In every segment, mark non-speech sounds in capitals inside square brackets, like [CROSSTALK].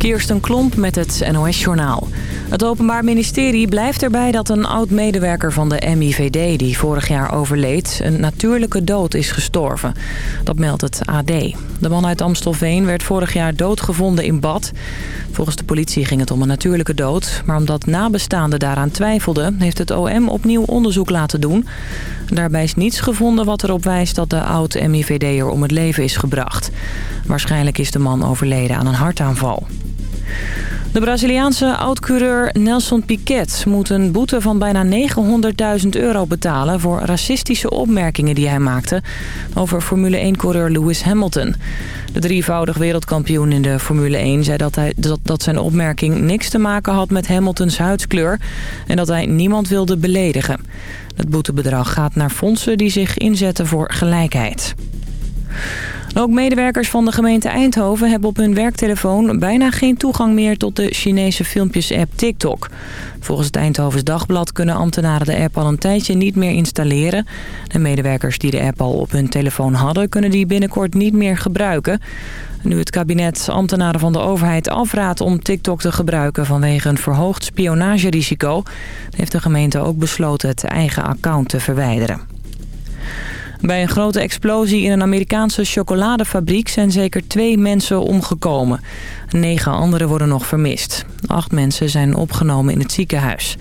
Kirsten Klomp met het NOS-journaal. Het Openbaar Ministerie blijft erbij dat een oud-medewerker van de MIVD... die vorig jaar overleed, een natuurlijke dood is gestorven. Dat meldt het AD. De man uit Amstelveen werd vorig jaar doodgevonden in bad. Volgens de politie ging het om een natuurlijke dood. Maar omdat nabestaanden daaraan twijfelden... heeft het OM opnieuw onderzoek laten doen. Daarbij is niets gevonden wat erop wijst dat de oud-MIVD'er om het leven is gebracht. Waarschijnlijk is de man overleden aan een hartaanval. De Braziliaanse oud-coureur Nelson Piquet moet een boete van bijna 900.000 euro betalen... voor racistische opmerkingen die hij maakte over Formule 1-coureur Lewis Hamilton. De drievoudig wereldkampioen in de Formule 1 zei dat, hij, dat, dat zijn opmerking niks te maken had met Hamiltons huidskleur... en dat hij niemand wilde beledigen. Het boetebedrag gaat naar fondsen die zich inzetten voor gelijkheid. Ook medewerkers van de gemeente Eindhoven hebben op hun werktelefoon bijna geen toegang meer tot de Chinese filmpjes-app TikTok. Volgens het Eindhovens Dagblad kunnen ambtenaren de app al een tijdje niet meer installeren. De medewerkers die de app al op hun telefoon hadden kunnen die binnenkort niet meer gebruiken. Nu het kabinet ambtenaren van de overheid afraadt om TikTok te gebruiken vanwege een verhoogd spionagerisico, heeft de gemeente ook besloten het eigen account te verwijderen. Bij een grote explosie in een Amerikaanse chocoladefabriek zijn zeker twee mensen omgekomen. Negen anderen worden nog vermist. Acht mensen zijn opgenomen in het ziekenhuis.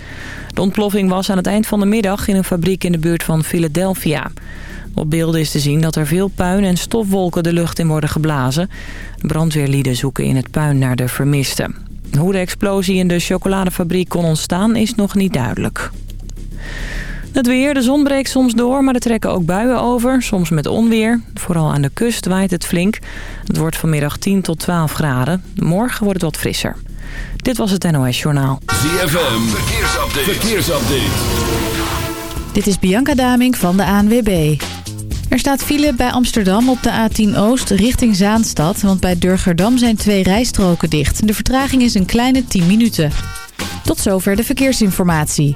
De ontploffing was aan het eind van de middag in een fabriek in de buurt van Philadelphia. Op beelden is te zien dat er veel puin en stofwolken de lucht in worden geblazen. Brandweerlieden zoeken in het puin naar de vermisten. Hoe de explosie in de chocoladefabriek kon ontstaan is nog niet duidelijk. Het weer, de zon breekt soms door, maar er trekken ook buien over. Soms met onweer. Vooral aan de kust waait het flink. Het wordt vanmiddag 10 tot 12 graden. Morgen wordt het wat frisser. Dit was het NOS Journaal. ZFM, verkeersupdate. verkeersupdate. Dit is Bianca Daming van de ANWB. Er staat file bij Amsterdam op de A10 Oost richting Zaanstad... want bij Durgerdam zijn twee rijstroken dicht. De vertraging is een kleine 10 minuten. Tot zover de verkeersinformatie.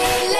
Hey,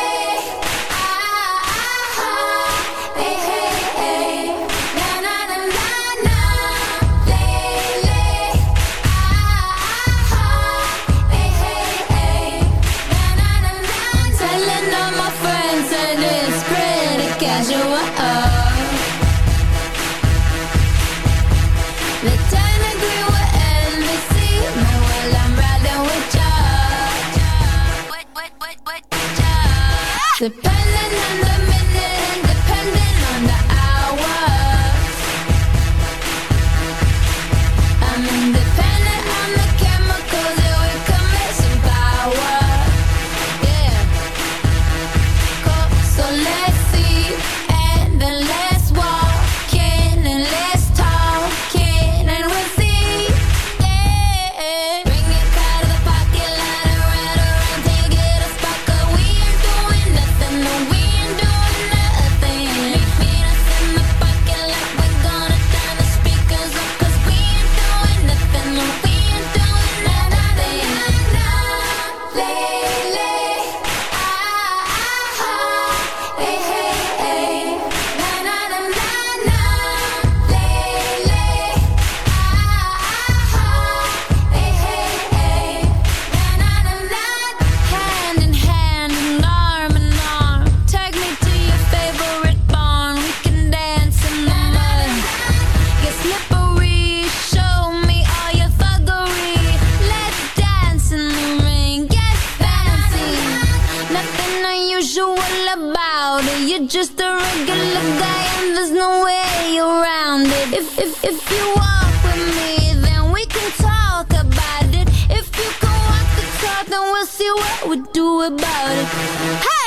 then we can talk about it. If you can walk the talk, then we'll see what we do about it. Hey.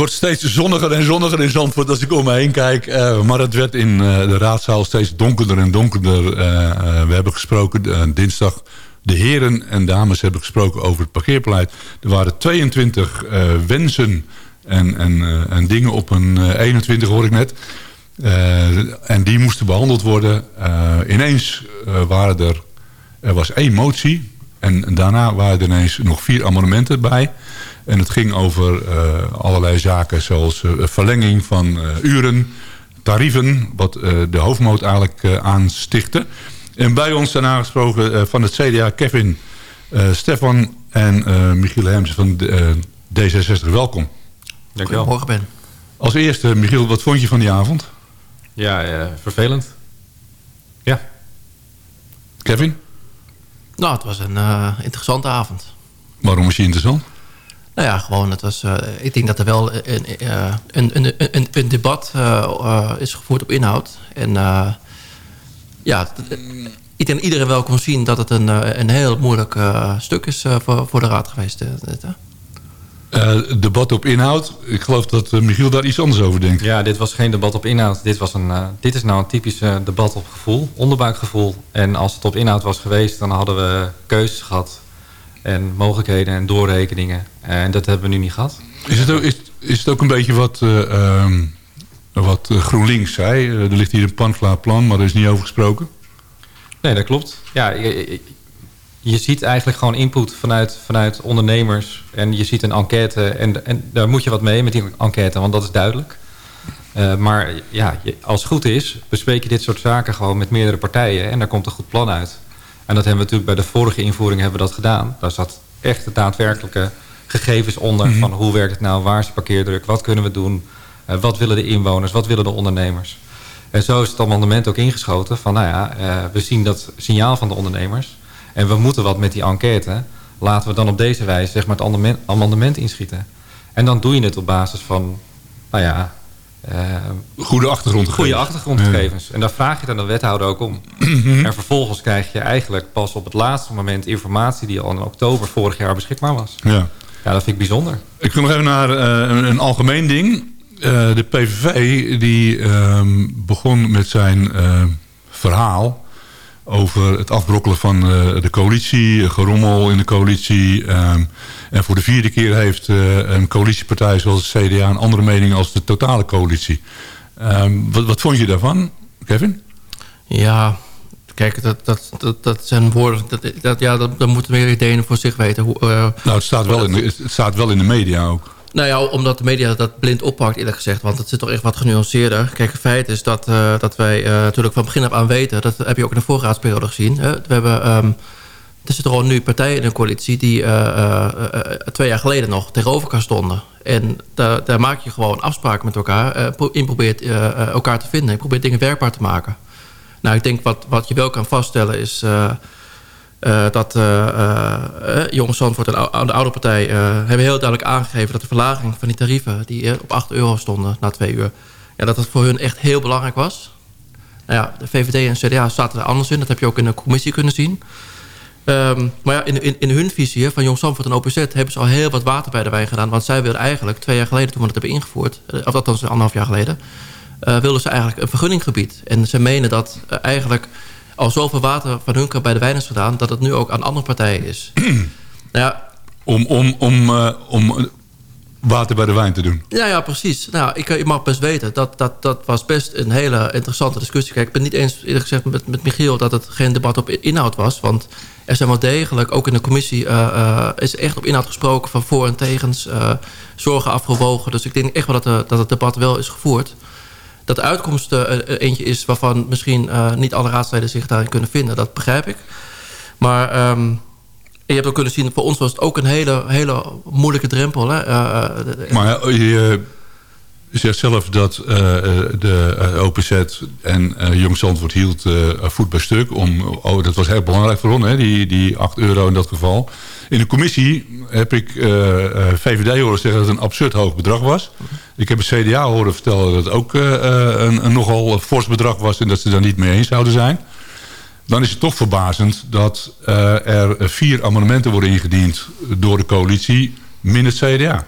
Wordt steeds zonniger en zonniger in Zandvoort als ik om me heen kijk. Uh, maar het werd in uh, de raadzaal steeds donkerder en donkerder. Uh, we hebben gesproken dinsdag. De heren en dames hebben gesproken over het parkeerbeleid. Er waren 22 wensen en, en, en, dingen op een 21 hoor ik net. en die moesten behandeld worden. ineens waren er, er was één motie. En daarna waren er ineens nog vier amendementen bij. En het ging over uh, allerlei zaken zoals uh, verlenging van uh, uren, tarieven, wat de hoofdmoot eigenlijk aanstichtte. En bij ons zijn aangesproken van het CDA Kevin, Stefan en Michiel Hemsen van D66. Welkom. Dankjewel. Morgen Ben. Als eerste, Michiel, wat vond je van die avond? Ja, vervelend. Ja. Kevin? Nou, het was een interessante avond. Waarom was je interessant? Nou ja, gewoon, het was, uh, ik denk dat er wel een, uh, een, een, een, een debat uh, is gevoerd op inhoud. En ja, ik denk iedereen wel kon zien dat het een, een heel moeilijk stuk is voor, voor de raad geweest. debat op inhoud. Ik geloof dat Michiel daar iets anders over denkt. Ja, dit was geen debat op inhoud. Dit, was een, dit is nou een typisch debat op gevoel, onderbuikgevoel. En als het op inhoud was geweest, dan hadden we keuzes gehad en mogelijkheden en doorrekeningen. En dat hebben we nu niet gehad. Is het ook, is, is het ook een beetje wat, uh, wat eh, GroenLinks zei? Eh, er ligt hier een panklaar plan, maar er is niet over gesproken. Nee, dat klopt. Ja, je, je, ziet eigenlijk gewoon input vanuit, vanuit ondernemers. En je ziet een enquête. En, en daar moet je wat mee met die enquête, want dat is duidelijk. Uh, maar ja, als het goed is, bespreek je dit soort zaken gewoon met meerdere partijen. En daar komt een goed plan uit. En dat hebben we natuurlijk bij de vorige invoering hebben we dat gedaan. Daar zat echt de daadwerkelijke gegevens onder. Mhm. Van hoe werkt het nou, waar is de parkeerdruk, wat kunnen we doen... Uh, wat willen de inwoners, wat willen de ondernemers. En zo is het amendement ook ingeschoten van... nou ja, uh, we zien dat signaal van de ondernemers... en we moeten wat met die enquête... laten we dan op deze wijze zeg maar, het amendement inschieten. En dan doe je het op basis van... nou ja, goede achtergrondgegevens. Goede achtergrondgegevens. En daar vraag je dan de wethouder ook om. Mhm. en vervolgens krijg je eigenlijk pas op het laatste moment informatie... die al in oktober vorig jaar beschikbaar was. Ja, ja dat vind ik bijzonder. Ik ga nog even naar uh, een, een, algemeen ding. Uh, de PVV die ehm, begon met zijn verhaal over het afbrokkelen van uh, de coalitie, gerommel in de coalitie. Um, en voor de vierde keer heeft uh, een coalitiepartij zoals het CDA een andere mening als de totale coalitie. Um, wat, wat vond je daarvan, Kevin? Ja, kijk, dat, dat, dat, dat zijn woorden, dat, dat, ja, dat, dat moeten meer ideeën voor zich weten. Hoe, uh, nou, het staat, wel in de, het staat wel in de media ook. Nou ja, omdat de media dat blind oppakt eerlijk gezegd. Want het zit toch echt wat genuanceerder. Kijk, het feit is dat, uh, dat wij uh, natuurlijk van begin af aan weten... dat heb je ook in de voorraadsperiode gezien. Hè? We hebben... Um, er zitten gewoon nu partijen in een coalitie... die uh, twee jaar geleden nog tegenover elkaar stonden. En daar, daar maak je gewoon afspraken met elkaar. in probeert elkaar te vinden. Je probeert dingen werkbaar te maken. Nou, ik denk wat, wat je wel kan vaststellen is... Uh, dat uh, uh, Jong Zandvoort en de oude partij hebben heel duidelijk aangegeven... dat de verlaging van die tarieven die op 8 euro stonden na twee uur... Ja, dat dat voor hun echt heel belangrijk was. Nou ja, de VVD en CDA zaten er anders in. Dat heb je ook in de commissie kunnen zien. Um, maar ja, in, in, hun visie van Jong Zandvoort en OPZ... hebben ze al heel wat water bij de wijn gedaan. Want zij wilden eigenlijk twee jaar geleden, toen we dat hebben ingevoerd... of was anderhalf jaar geleden... wilden ze eigenlijk een vergunninggebied. En ze menen dat eigenlijk al zoveel water van hun kant bij de wijn is gedaan... dat het nu ook aan andere partijen is. [CLEARS THROAT] nou ja, om, om, om, uh, om water bij de wijn te doen. Ja, ja, precies. Nou, ik, ik mag best weten, dat, dat, dat was best een hele interessante discussie. Kijk, ik ben niet eens eerlijk gezegd met, met Michiel dat het geen debat op inhoud was. Want er zijn wel degelijk, ook in de commissie, uh, uh, is echt op inhoud gesproken van voor en tegens, uh, zorgen afgewogen. Dus ik denk echt wel dat, dat het debat wel is gevoerd. Dat de uitkomst eentje is waarvan misschien niet alle raadsleden zich daarin kunnen vinden, dat begrijp ik. Maar um, je hebt ook kunnen zien, voor ons was het ook een hele, hele moeilijke drempel. Hè? maar je zegt zelf dat de uh, OPZ en uh, Jong Zandvoort hield voet bij stuk. Om, oh, dat was heel belangrijk voor ons, hè, die, die 8 euro in dat geval. In de commissie heb ik VVD horen zeggen dat het een absurd hoog bedrag was. Ik heb een CDA horen vertellen dat het ook een, een, nogal fors bedrag was... en dat ze daar niet mee eens zouden zijn. Dan is het toch verbazend dat er vier amendementen worden ingediend door de coalitie... min het CDA.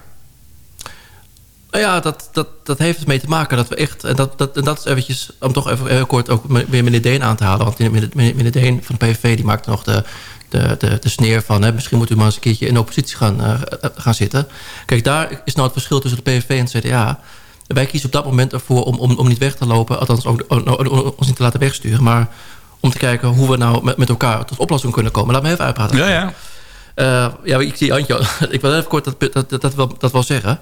Ja, dat, dat, dat heeft ermee te maken dat we echt... En dat, dat, en dat is eventjes, om toch even kort ook weer meneer Deen aan te halen. Want meneer, meneer Deen van de PVV die maakte nog de, de, de, de sneer van... Hè, misschien moet u maar eens een keertje in de oppositie gaan, uh, gaan zitten. Kijk, daar is nou het verschil tussen de PVV en het CDA. Wij kiezen op dat moment ervoor om, om, om niet weg te lopen. Althans, ook, ons niet te laten wegsturen. Maar om te kijken hoe we nou met, met elkaar tot oplossing kunnen komen. Laat me even uitpraten. Ja, ja. Uh, ja, ik zie Antje. [LAUGHS] ik wil even kort dat, dat, dat, dat, wel, dat wel zeggen.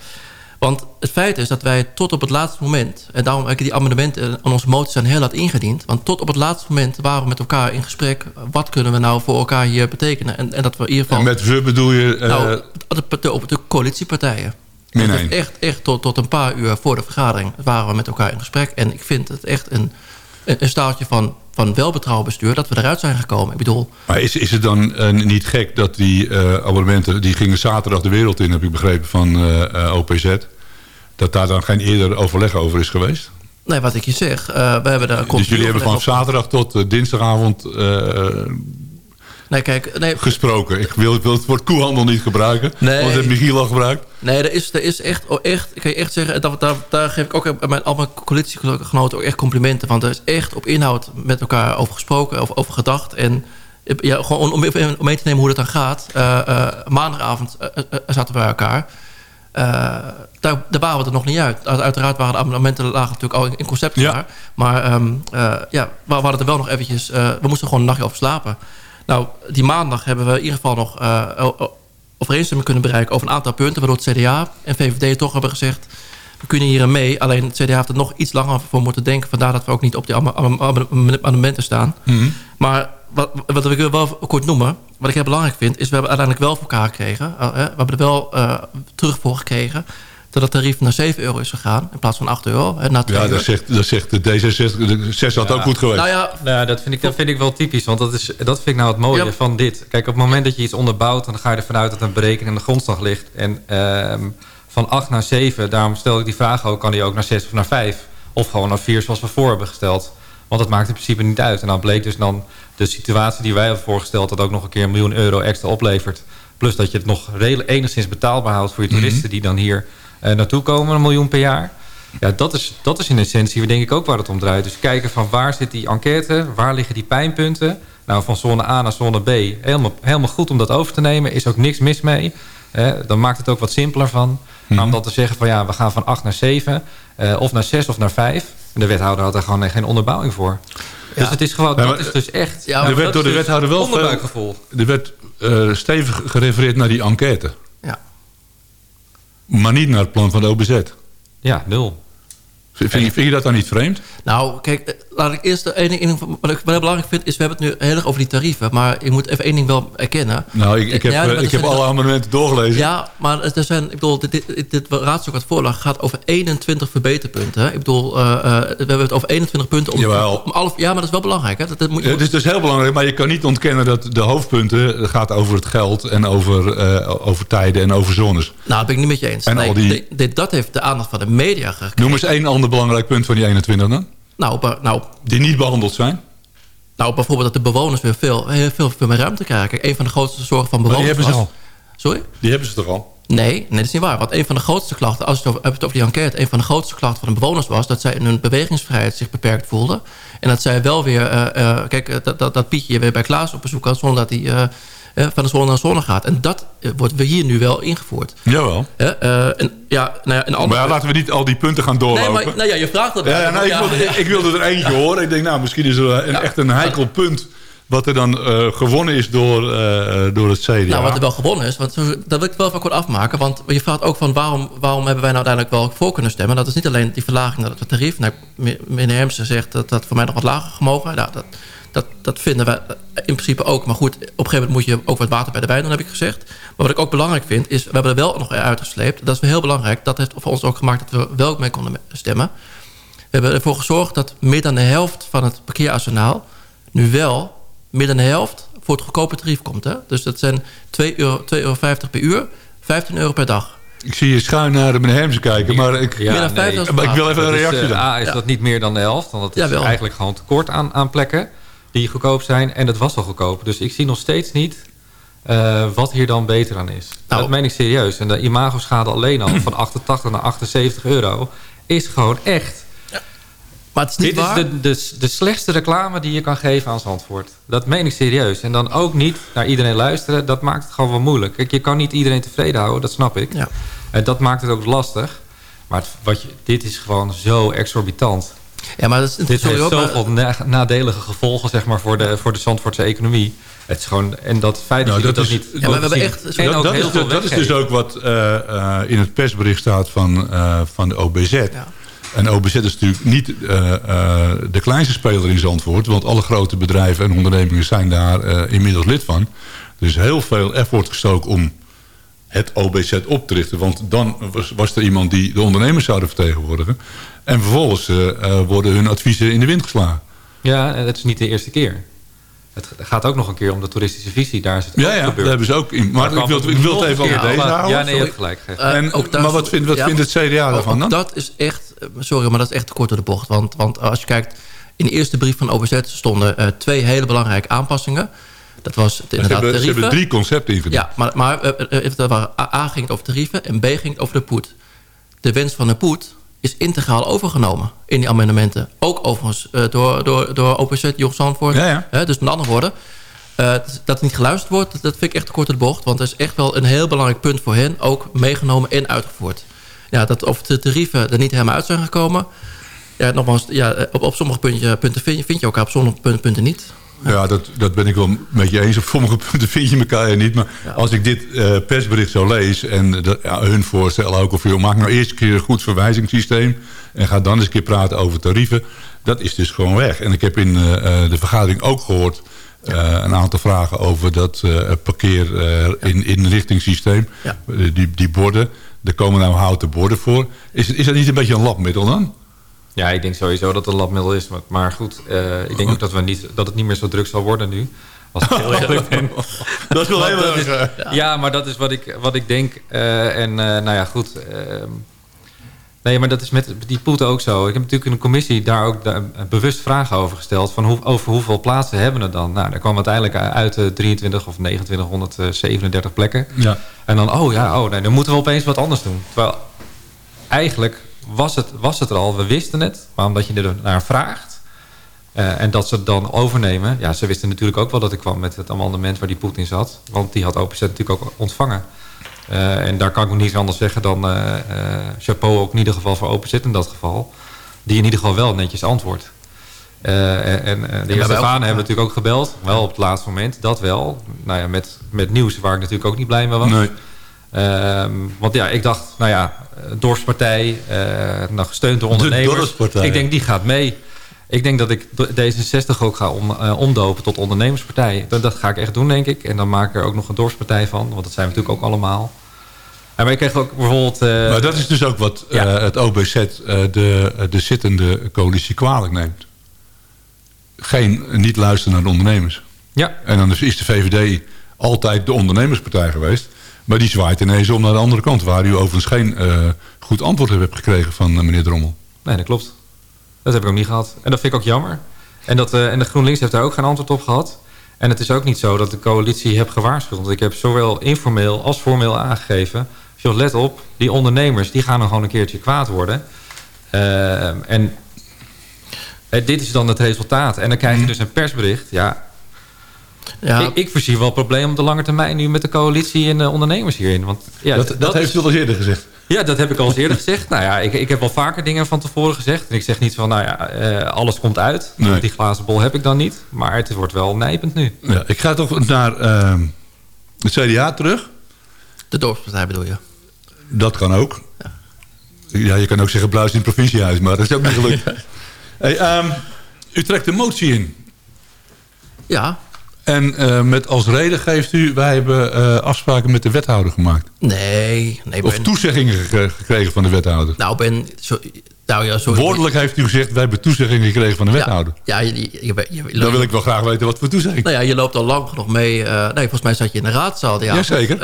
Want het feit is dat wij tot op het laatste moment... en daarom heb ik die amendementen aan onze motie zijn heel laat ingediend... want tot op het laatste moment waren we met elkaar in gesprek... wat kunnen we nou voor elkaar hier betekenen? En, en dat we in ieder geval... En met we bedoel je... Uh... Nou, de, de, de coalitiepartijen. Nee, Echt, echt tot, tot een paar uur voor de vergadering waren we met elkaar in gesprek. En ik vind het echt een, een staaltje van, van welbetrouwbaar bestuur... dat we eruit zijn gekomen. Ik bedoel... Maar is, is het dan uh, niet gek dat die uh, abonnementen... die gingen zaterdag de wereld in, heb ik begrepen, van uh, OPZ... dat daar dan geen eerder overleg over is geweest? Nee, wat ik je zeg. we hebben daar dus jullie hebben van zaterdag tot dinsdagavond... Nee, kijk, nee, gesproken. Ik wil, ik wil het woord koehandel niet gebruiken. Nee, want het Michiel al gebruikt. Nee, er is, er is echt, oh, echt, ik kan je echt zeggen... Dat, daar, daar geef ik ook mijn, al mijn coalitiegenoten ook echt complimenten. Want er is echt op inhoud met elkaar over gesproken, over, over gedacht. En ja, gewoon om, om mee te nemen hoe dat dan gaat. Uh, uh, maandagavond uh, zaten we bij elkaar. daar, daar waren we er nog niet uit. Uiteraard waren de amendementen lagen natuurlijk al in, concept klaar. Maar um, ja, we hadden er wel nog eventjes... we moesten gewoon een nachtje over slapen. Nou, die maandag hebben we in ieder geval nog uh, overeenstemming kunnen bereiken... over een aantal punten, waardoor het CDA en VVD toch hebben gezegd... we kunnen hier mee, alleen het CDA heeft er nog iets langer voor moeten denken... vandaar dat we ook niet op die amendementen staan. Mm -hmm. Maar wat, wat ik wil wel kort noemen, wat ik heel belangrijk vind... is we hebben uiteindelijk wel voor elkaar gekregen. Uh, we hebben er wel uh, terug voor gekregen dat het tarief naar 7 euro is gegaan in plaats van 8 euro. Hè, na ja, dat zegt, dat zegt de D66. De 6 had ja. ook goed geweest. Nou ja, nou, dat, vind ik, dat vind ik wel typisch. Want dat, is, dat vind ik nou het mooie ja. van dit. Kijk, op het moment dat je iets onderbouwt... dan ga je ervan uit dat een berekening aan de grondslag ligt. En um, van 8 naar 7, daarom stel ik die vraag ook... kan die ook naar 6 of naar 5? Of gewoon naar 4 zoals we voor hebben gesteld. Want dat maakt in principe niet uit. En dan bleek dus dan de situatie die wij hebben voorgesteld... dat ook nog een keer een miljoen euro extra oplevert. Plus dat je het nog enigszins betaalbaar houdt voor je toeristen... Mm -hmm. die dan hier naartoe komen, een miljoen per jaar. Ja, dat is, dat is in essentie denk ik ook waar het om draait. Dus kijken van waar zit die enquête, waar liggen die pijnpunten. Nou, van zone A naar zone B, helemaal, helemaal goed om dat over te nemen. Is ook niks mis mee. Eh, dan maakt het ook wat simpeler van. Mm -hmm. Maar om dat te zeggen van ja, we gaan van 8 naar 7, uh, of naar 6 of naar 5. En de wethouder had er gewoon geen onderbouwing voor. Ja. Dus het is gewoon, dat is dus echt... Ja, er werd door de wethouder wel onderbuikgevoel. Er werd uh, stevig gerefereerd naar die enquête. Maar niet naar het plan van de OBZ. Ja, nul. Vind, vind, je dat dan niet vreemd? Nou, kijk, laat ik eerst de ene ding... Wat ik wel belangrijk vind, is we hebben het nu heel erg over die tarieven. Maar ik moet even één ding wel erkennen. Nou, ik, ik heb, ja, ik heb alle amendementen doorgelezen. Ja, maar er zijn... Ik bedoel, dit, dit, dit raadstuk wat voorlag gaat over 21 verbeterpunten. Ik bedoel, uh, uh, we hebben het over 21 punten. Om, om alle, ja, maar dat is wel belangrijk. Hè? Dat, dat moet je... het is dus heel belangrijk, maar je kan niet ontkennen dat de hoofdpunten... gaat over het geld en over, uh, over tijden en over zones. Nou, dat ben ik niet met je eens. En nee, al die... dit, dat heeft de aandacht van de media gekregen. Noem eens één ander belangrijk punt van die 21 dan? Nou, nou, die niet behandeld zijn? Nou, bijvoorbeeld dat de bewoners weer veel, heel veel, veel meer ruimte krijgen. Kijk, een van de grootste zorgen van bewoners maar die hebben was... ze al. Sorry? Die hebben ze toch al? Nee, nee, dat is niet waar. Want een van de grootste klachten, als je het over, over die enquête... een van de grootste klachten van de bewoners was... dat zij in hun bewegingsvrijheid zich beperkt voelden. En dat zij wel weer... Uh, uh, kijk, dat, dat, dat Pietje weer bij Klaas op bezoek had... zonder dat hij eh, van de zone naar zone gaat. En dat eh, wordt we hier nu wel ingevoerd. Jawel. Eh, en, ja, nou ja, een Maar andere... ja, laten we niet al die punten gaan doorlopen. nee, maar, nou ja, je vraagt dat. Ja, nou, ik, wilde, ik wilde er eentje horen. Ik denk, nou, misschien is er een, echt een heikel punt... wat er dan eh, gewonnen is door, eh, door het CDA. Nou, wat er wel gewonnen is, want dat wil ik wel even kort afmaken. Want je vraagt ook van waarom, waarom hebben wij nou uiteindelijk wel voor kunnen stemmen. Dat is niet alleen die verlaging naar het tarief. Nou, me- meneer Hemsen zegt dat dat voor mij nog wat lager gemogen. Nou, dat, dat, dat vinden wij in principe ook. Maar goed, op een gegeven moment moet je ook wat water bij de wijn doen, heb ik gezegd. Maar wat ik ook belangrijk vind, is we hebben er wel nog uitgesleept. Dat is wel heel belangrijk. Dat heeft voor ons ook gemaakt dat we wel mee konden stemmen. We hebben ervoor gezorgd dat meer dan de helft van het parkeerarsenaal... nu wel meer dan de helft voor het goedkope tarief komt. Hè? Dus dat zijn 2,50 euro, 2,50 euro per uur, 15 euro per dag. Ik zie je schuin naar de meneer Hemsen kijken, maar ik, Ja, meer dan nee. 50 maar ik wil even een Dat is, reactie eh, dan. A, is Ja. dat niet meer dan de helft. Want dat is Jawel. eigenlijk gewoon tekort aan, aan plekken die goedkoop zijn. En het was al goedkoop. Dus ik zie nog steeds niet eh, wat hier dan beter aan is. Nou. dat meen ik serieus. En de imagoschade alleen al van 88 naar 78 euro is gewoon echt... Maar het is niet Dit is de, de, de slechtste reclame die je kan geven aan Zandvoort. Dat meen ik serieus. En dan ook niet naar iedereen luisteren. Dat maakt het gewoon wel moeilijk. Kijk, je kan niet iedereen tevreden houden. Dat snap ik. Ja. En dat maakt het ook lastig. Maar het- wat je, dit is gewoon zo exorbitant. Ja, maar dat is Dit sorry, heeft zoveel na- nadelige gevolgen zeg maar, voor, de, voor de Zandvoortse economie. Het is gewoon, en dat feit dat Nou, je dat dat, is- niet Ja, maar we hebben zien. echt- En dat, is, veel dat is dus ook wat eh, eh, in het persbericht staat van, eh, van de OBZ. Ja. En OBZ is natuurlijk niet eh, eh, de kleinste speler in Zandvoort. Want alle grote bedrijven en ondernemingen zijn daar eh, inmiddels lid van. Er is heel veel effort gestoken om het OBZ op te richten. Want dan was, was er iemand die de ondernemers zouden vertegenwoordigen. En vervolgens eh, eh, worden hun adviezen in de wind geslagen. Ja, en het is niet de eerste keer. Het gaat ook nog een keer om de toeristische visie. Daar is het Ja, ook ja, gebeurd. daar hebben ze ook in. Maar ik wil, ik wil het even over Ja, nee, je hebt gelijk. Eh, En- ook daar- maar wat vindt, wat ja, vindt het CDA daarvan dan? Dat is echt, eh, sorry, maar dat is echt te kort door de bocht. Want, want als je kijkt, in de eerste brief van OBZ stonden eh, twee hele belangrijke aanpassingen. Dat was het Ze inderdaad hebben, ze tarieven. hebben drie concepten ingediend. Ja, maar, maar eh, eh, dat waren- A, A ging het over tarieven en B ging het over de poet. De wens van de poet is integraal overgenomen in die amendementen. Ook overigens eh, door, door, door OPZ Jong Zandvoort. Ja, ja. Dus met andere woorden, eh, dat er niet geluisterd wordt... dat, vind ik echt kort de bocht. Want dat is echt wel een heel belangrijk punt voor hen... ook meegenomen en uitgevoerd. Ja, dat of de tarieven er niet helemaal uit zijn gekomen... Ja, nogmaals, ja, op, op sommige puntje, punten vind je, vind je elkaar... op sommige punten, punten niet. Ja, dat, dat ben ik wel met je eens. Op sommige [LAUGHS] punten vind je elkaar niet. Maar als ik dit eh, persbericht zo lees... en dat, ja, hun voorstellen ook... of maak nou eerst een keer een goed verwijzingssysteem... en ga dan eens een keer praten over tarieven... dat is dus gewoon weg. En ik heb in eh, eh, de vergadering ook gehoord... eh, een aantal vragen over dat parkeer in inrichtingssysteem. Ja. Die, die borden, er komen nou houten borden voor. Is, is dat niet een beetje een labmiddel dan? Ja, ik denk sowieso dat het een labmiddel is. Maar, maar goed, eh, ik denk ook dat, we niet, dat het niet meer zo druk zal worden nu. Als ik heel eerlijk ben. [LAUGHS] Dat is wel heel erg... ja. maar dat is wat ik, wat ik denk. Eh, en eh, nou ja, goed. ehm, nee, maar dat is met die poeten ook zo. Ik heb natuurlijk in de commissie daar ook bewust vragen over gesteld. Van hoe, over hoeveel plaatsen hebben we dan? Nou, daar kwam uiteindelijk uit de 23 of 2937 plekken. Ja. En dan, oh ja, oh, nee, dan moeten we opeens wat anders doen. Terwijl eigenlijk was het, was het er al, we wisten het. Maar omdat je er naar vraagt eh, en dat ze het dan overnemen. Ja, ze wisten natuurlijk ook wel dat ik kwam met het amendement waar die Poetin zat. Want die had OPZ natuurlijk ook ontvangen. Eh, en daar kan ik ook niet anders zeggen dan eh, chapeau ook in ieder geval voor OPZ in dat geval. Die in ieder geval wel netjes antwoordt. Eh, en de heer hebben natuurlijk ook gebeld. Wel op het laatste moment, dat wel. Nou ja, met, met nieuws waar ik natuurlijk ook niet blij mee was. Nee. Ehm, want ja, ik dacht, nou ja, dorpspartij, eh nou, gesteund door ondernemers. dorpspartij. Ik denk, die gaat mee. Ik denk dat ik D66 ook ga om, eh, omdopen tot ondernemerspartij. Dat, dat ga ik echt doen, denk ik. En dan maak ik er ook nog een dorpspartij van. Want dat zijn we natuurlijk ook allemaal. Maar ik kreeg ook bijvoorbeeld... eh, Maar dat is dus ook wat Ja. het OBZ de, de zittende coalitie kwalijk neemt. Geen, niet luisteren naar de ondernemers. ja, En dan is de VVD altijd de ondernemerspartij geweest. Maar die zwaait ineens om naar de andere kant. Waar u overigens geen eh, goed antwoord hebt gekregen van eh, meneer Drommel. nee, dat klopt. Dat heb ik ook niet gehad. En dat vind ik ook jammer. En, dat, eh, en de GroenLinks heeft daar ook geen antwoord op gehad. En het is ook niet zo dat de coalitie heb gewaarschuwd. Want ik heb zowel informeel als formeel aangegeven... joh, let op, die ondernemers die gaan nog gewoon een keertje kwaad worden. En dit is dan het resultaat. En dan krijg je dus een persbericht. Ja, Ja, Ik, ik voorzie wel een probleem op de lange termijn nu met de coalitie en de ondernemers hierin. Want ja, dat, dat, heeft u al eens eerder gezegd. Ja, dat heb ik al eens eerder gezegd. Nou ja, ik, ik heb al vaker dingen van tevoren gezegd. En ik zeg niet van, nou ja, eh, alles komt uit. Nee. Die glazen bol heb ik dan niet. Maar het wordt wel nijpend nu. Ja, ik ga toch naar ehm, het CDA terug. de dorpspartij bedoel je? Dat kan ook. Ja, je kan ook zeggen bluis in het provinciehuis, maar dat is ook niet gelukt. [LAUGHS] Hey, ehm, u trekt de motie in. Ja, En eh, met als reden geeft u... wij hebben eh, afspraken met de wethouder gemaakt. nee. nee Of ben, toezeggingen gek- gekregen van de wethouder. Nou, ben... Zo, nou ja, sorry. Woordelijk heeft u gezegd... wij hebben toezeggingen gekregen van de wethouder. Ja, ja je, je, je, je- Dan wil ik wel graag weten wat voor toezegging. Nou ja, je loopt al lang genoeg mee. eh, nee, volgens mij zat je in de raadzaal. Ja, Jazeker.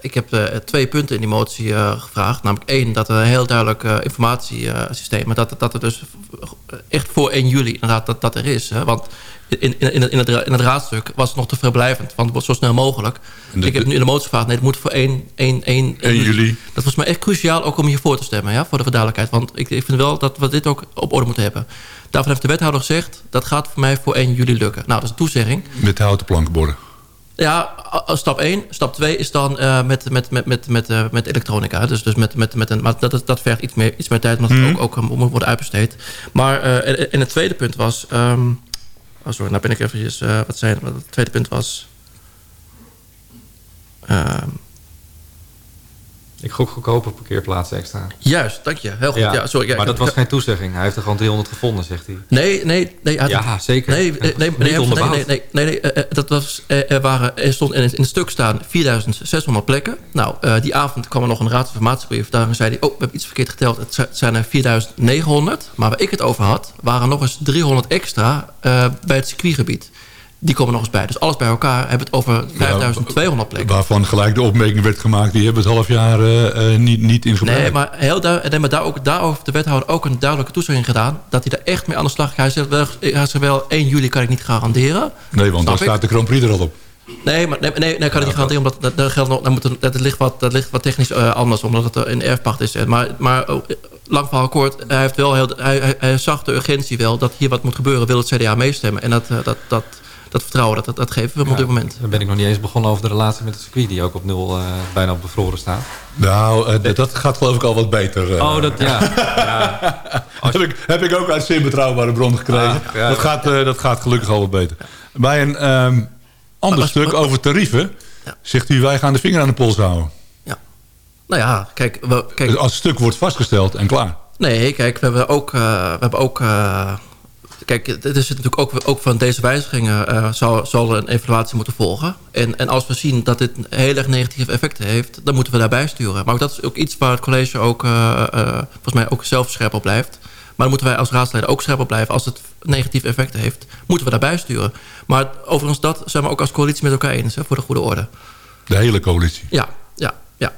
ik heb twee punten in die motie gevraagd. Namelijk één, dat er een heel duidelijk informatiesysteem... maar dat, dat er dus echt voor 1 juli inderdaad dat, dat er is. Hè? Want in, in, in, het, in, het, raadstuk was het nog te verblijvend. Want het wordt zo snel mogelijk. Ik heb nu in de motie gevraagd... nee, het moet voor 1, 1, 1, 1 juli. Dat was me echt cruciaal ook om hiervoor te stemmen. Ja, voor de verduidelijkheid. Want ik, ik vind wel dat we dit ook op orde moeten hebben. Daarvan heeft de wethouder gezegd... dat gaat voor mij voor 1 juli lukken. Nou, dat is een toezegging. Met de houten plankenborden. Ja, stap 1. Stap 2 is dan eh, met, met, met, met, met, eh, met elektronica. Dus, dus met, met, met een, maar dat, dat vergt iets meer, iets meer tijd... omdat Mhm. het ook, ook eh, moet worden uitbesteed. Maar en, en het tweede punt was... ehm, oh, sorry, nou ben ik eventjes... eh, wat zei wat Het tweede punt was... ehm, Ik gok goedkope parkeerplaatsen extra. juist, dank je. Heel goed. Ja, sorry, ja, maar dat was geen toezegging. Hij heeft er gewoon 300 gevonden, zegt hij. Nee, nee, nee. had- Ja, zeker. Nee, nee, nee, nee, nee, nee, nee, nee, nee, eh, eh, dat was, eh, er, waren, er stond in het, in het stuk staan 4600 plekken. Nou, die avond kwam er nog een raadsinformatiebrief. Daarin zei hij, oh, we hebben iets verkeerd geteld. Het zi- zijn er 4900. Maar waar ik het over had, waren nog eens 300 extra bij het circuitgebied. Die komen nog eens bij. Dus alles bij elkaar hebben we het over 5200 plekken. Waarvan gelijk de opmerking werd gemaakt... die hebben het half jaar eh, eh, niet, niet in gebruik. Nee, maar, heel duidelijk, nee, maar daar ook, daarover de wethouder ook een duidelijke toezegging gedaan. Dat hij daar echt mee aan de slag gaat. Hij zegt, wel, hij zegt wel 1 juli kan ik niet garanderen. Nee, want dan ik. staat de Grand Prix er al op. Nee, maar nee, nee, nee, kan ik niet garanderen. Omdat dat, dat, geldt nog, dat, moet, een- dat, ligt wat, dat ligt wat technisch eh, anders. Omdat het in erfpacht is. Maar, maar oh, lang verhaal kort. Hij, heeft wel heel, hij, hij, hij zag de urgentie wel. Dat hier wat moet gebeuren. Wil het CDA meestemmen. En dat, dat, dat, dat vertrouwen, dat, dat, dat geven we hem op dit moment. Dan ben ik nog niet eens begonnen over de relatie met het circuit... die ook op nul eh, bijna op bevroren staat. Nou, eh, dat- dat gaat geloof ik al wat beter. eh. Oh, dat, ja. [LAUGHS] ja. heb, ik, heb ik ook uit zeer betrouwbare bron gekregen. Ah, ja. dat, gaat, eh, dat gaat gelukkig al wat beter. Bij een ehm, ander Maar- stuk maar- over tarieven... Ja. zegt u, wij gaan de vinger aan de pols houden. Ja. Nou ja, kijk. We, kijk Dus als het stuk wordt vastgesteld en klaar. Nee, kijk, we hebben ook... eh, we hebben ook eh, kijk, het is natuurlijk ook, ook van deze wijzigingen... eh, zal, zal een evaluatie moeten volgen. En, en als we zien dat dit heel erg negatieve effecten heeft... dan moeten we daarbij sturen. Maar ook dat is ook iets waar het college ook... eh, eh, volgens mij ook zelf scherp op blijft. Maar dan moeten wij als raadsleden ook scherp op blijven. Als het negatieve effecten heeft, moeten we daarbij sturen. Maar overigens, dat zijn we ook als coalitie met elkaar eens... Hè, voor de goede orde. De hele coalitie. Ja, ja, ja.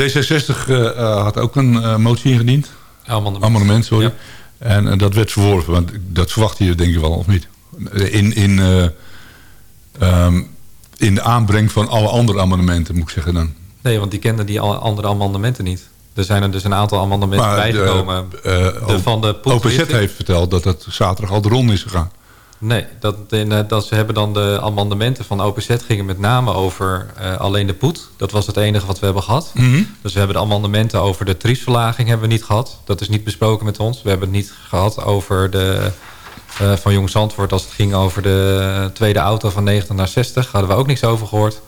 D66 eh, eh, had ook een motie ingediend. Amendement. Amendement, sorry. Ja. En eh, dat werd verworpen. Want dat verwacht je denk ik wel, of niet? In, in, eh, ehm, in de aanbreng van alle andere amendementen, moet ik zeggen dan. Nee, want die kenden die andere amendementen niet. Er zijn er dus een aantal amendementen de, bijgekomen. eh, de, van de OPZ heeft verteld dat het zaterdag al de ronde is gegaan. Nee, dat, in, eh, dat ze hebben dan de amendementen van OPZ gingen met name over eh, alleen de poet. Dat was het enige wat we hebben gehad. Dus we hebben de amendementen over de triesverlaging hebben we niet gehad. Dat is niet besproken met ons. We hebben het niet gehad over de eh, van Jong Zandvoort als het ging over de tweede auto van 90 naar 60. Hadden we ook niks over gehoord.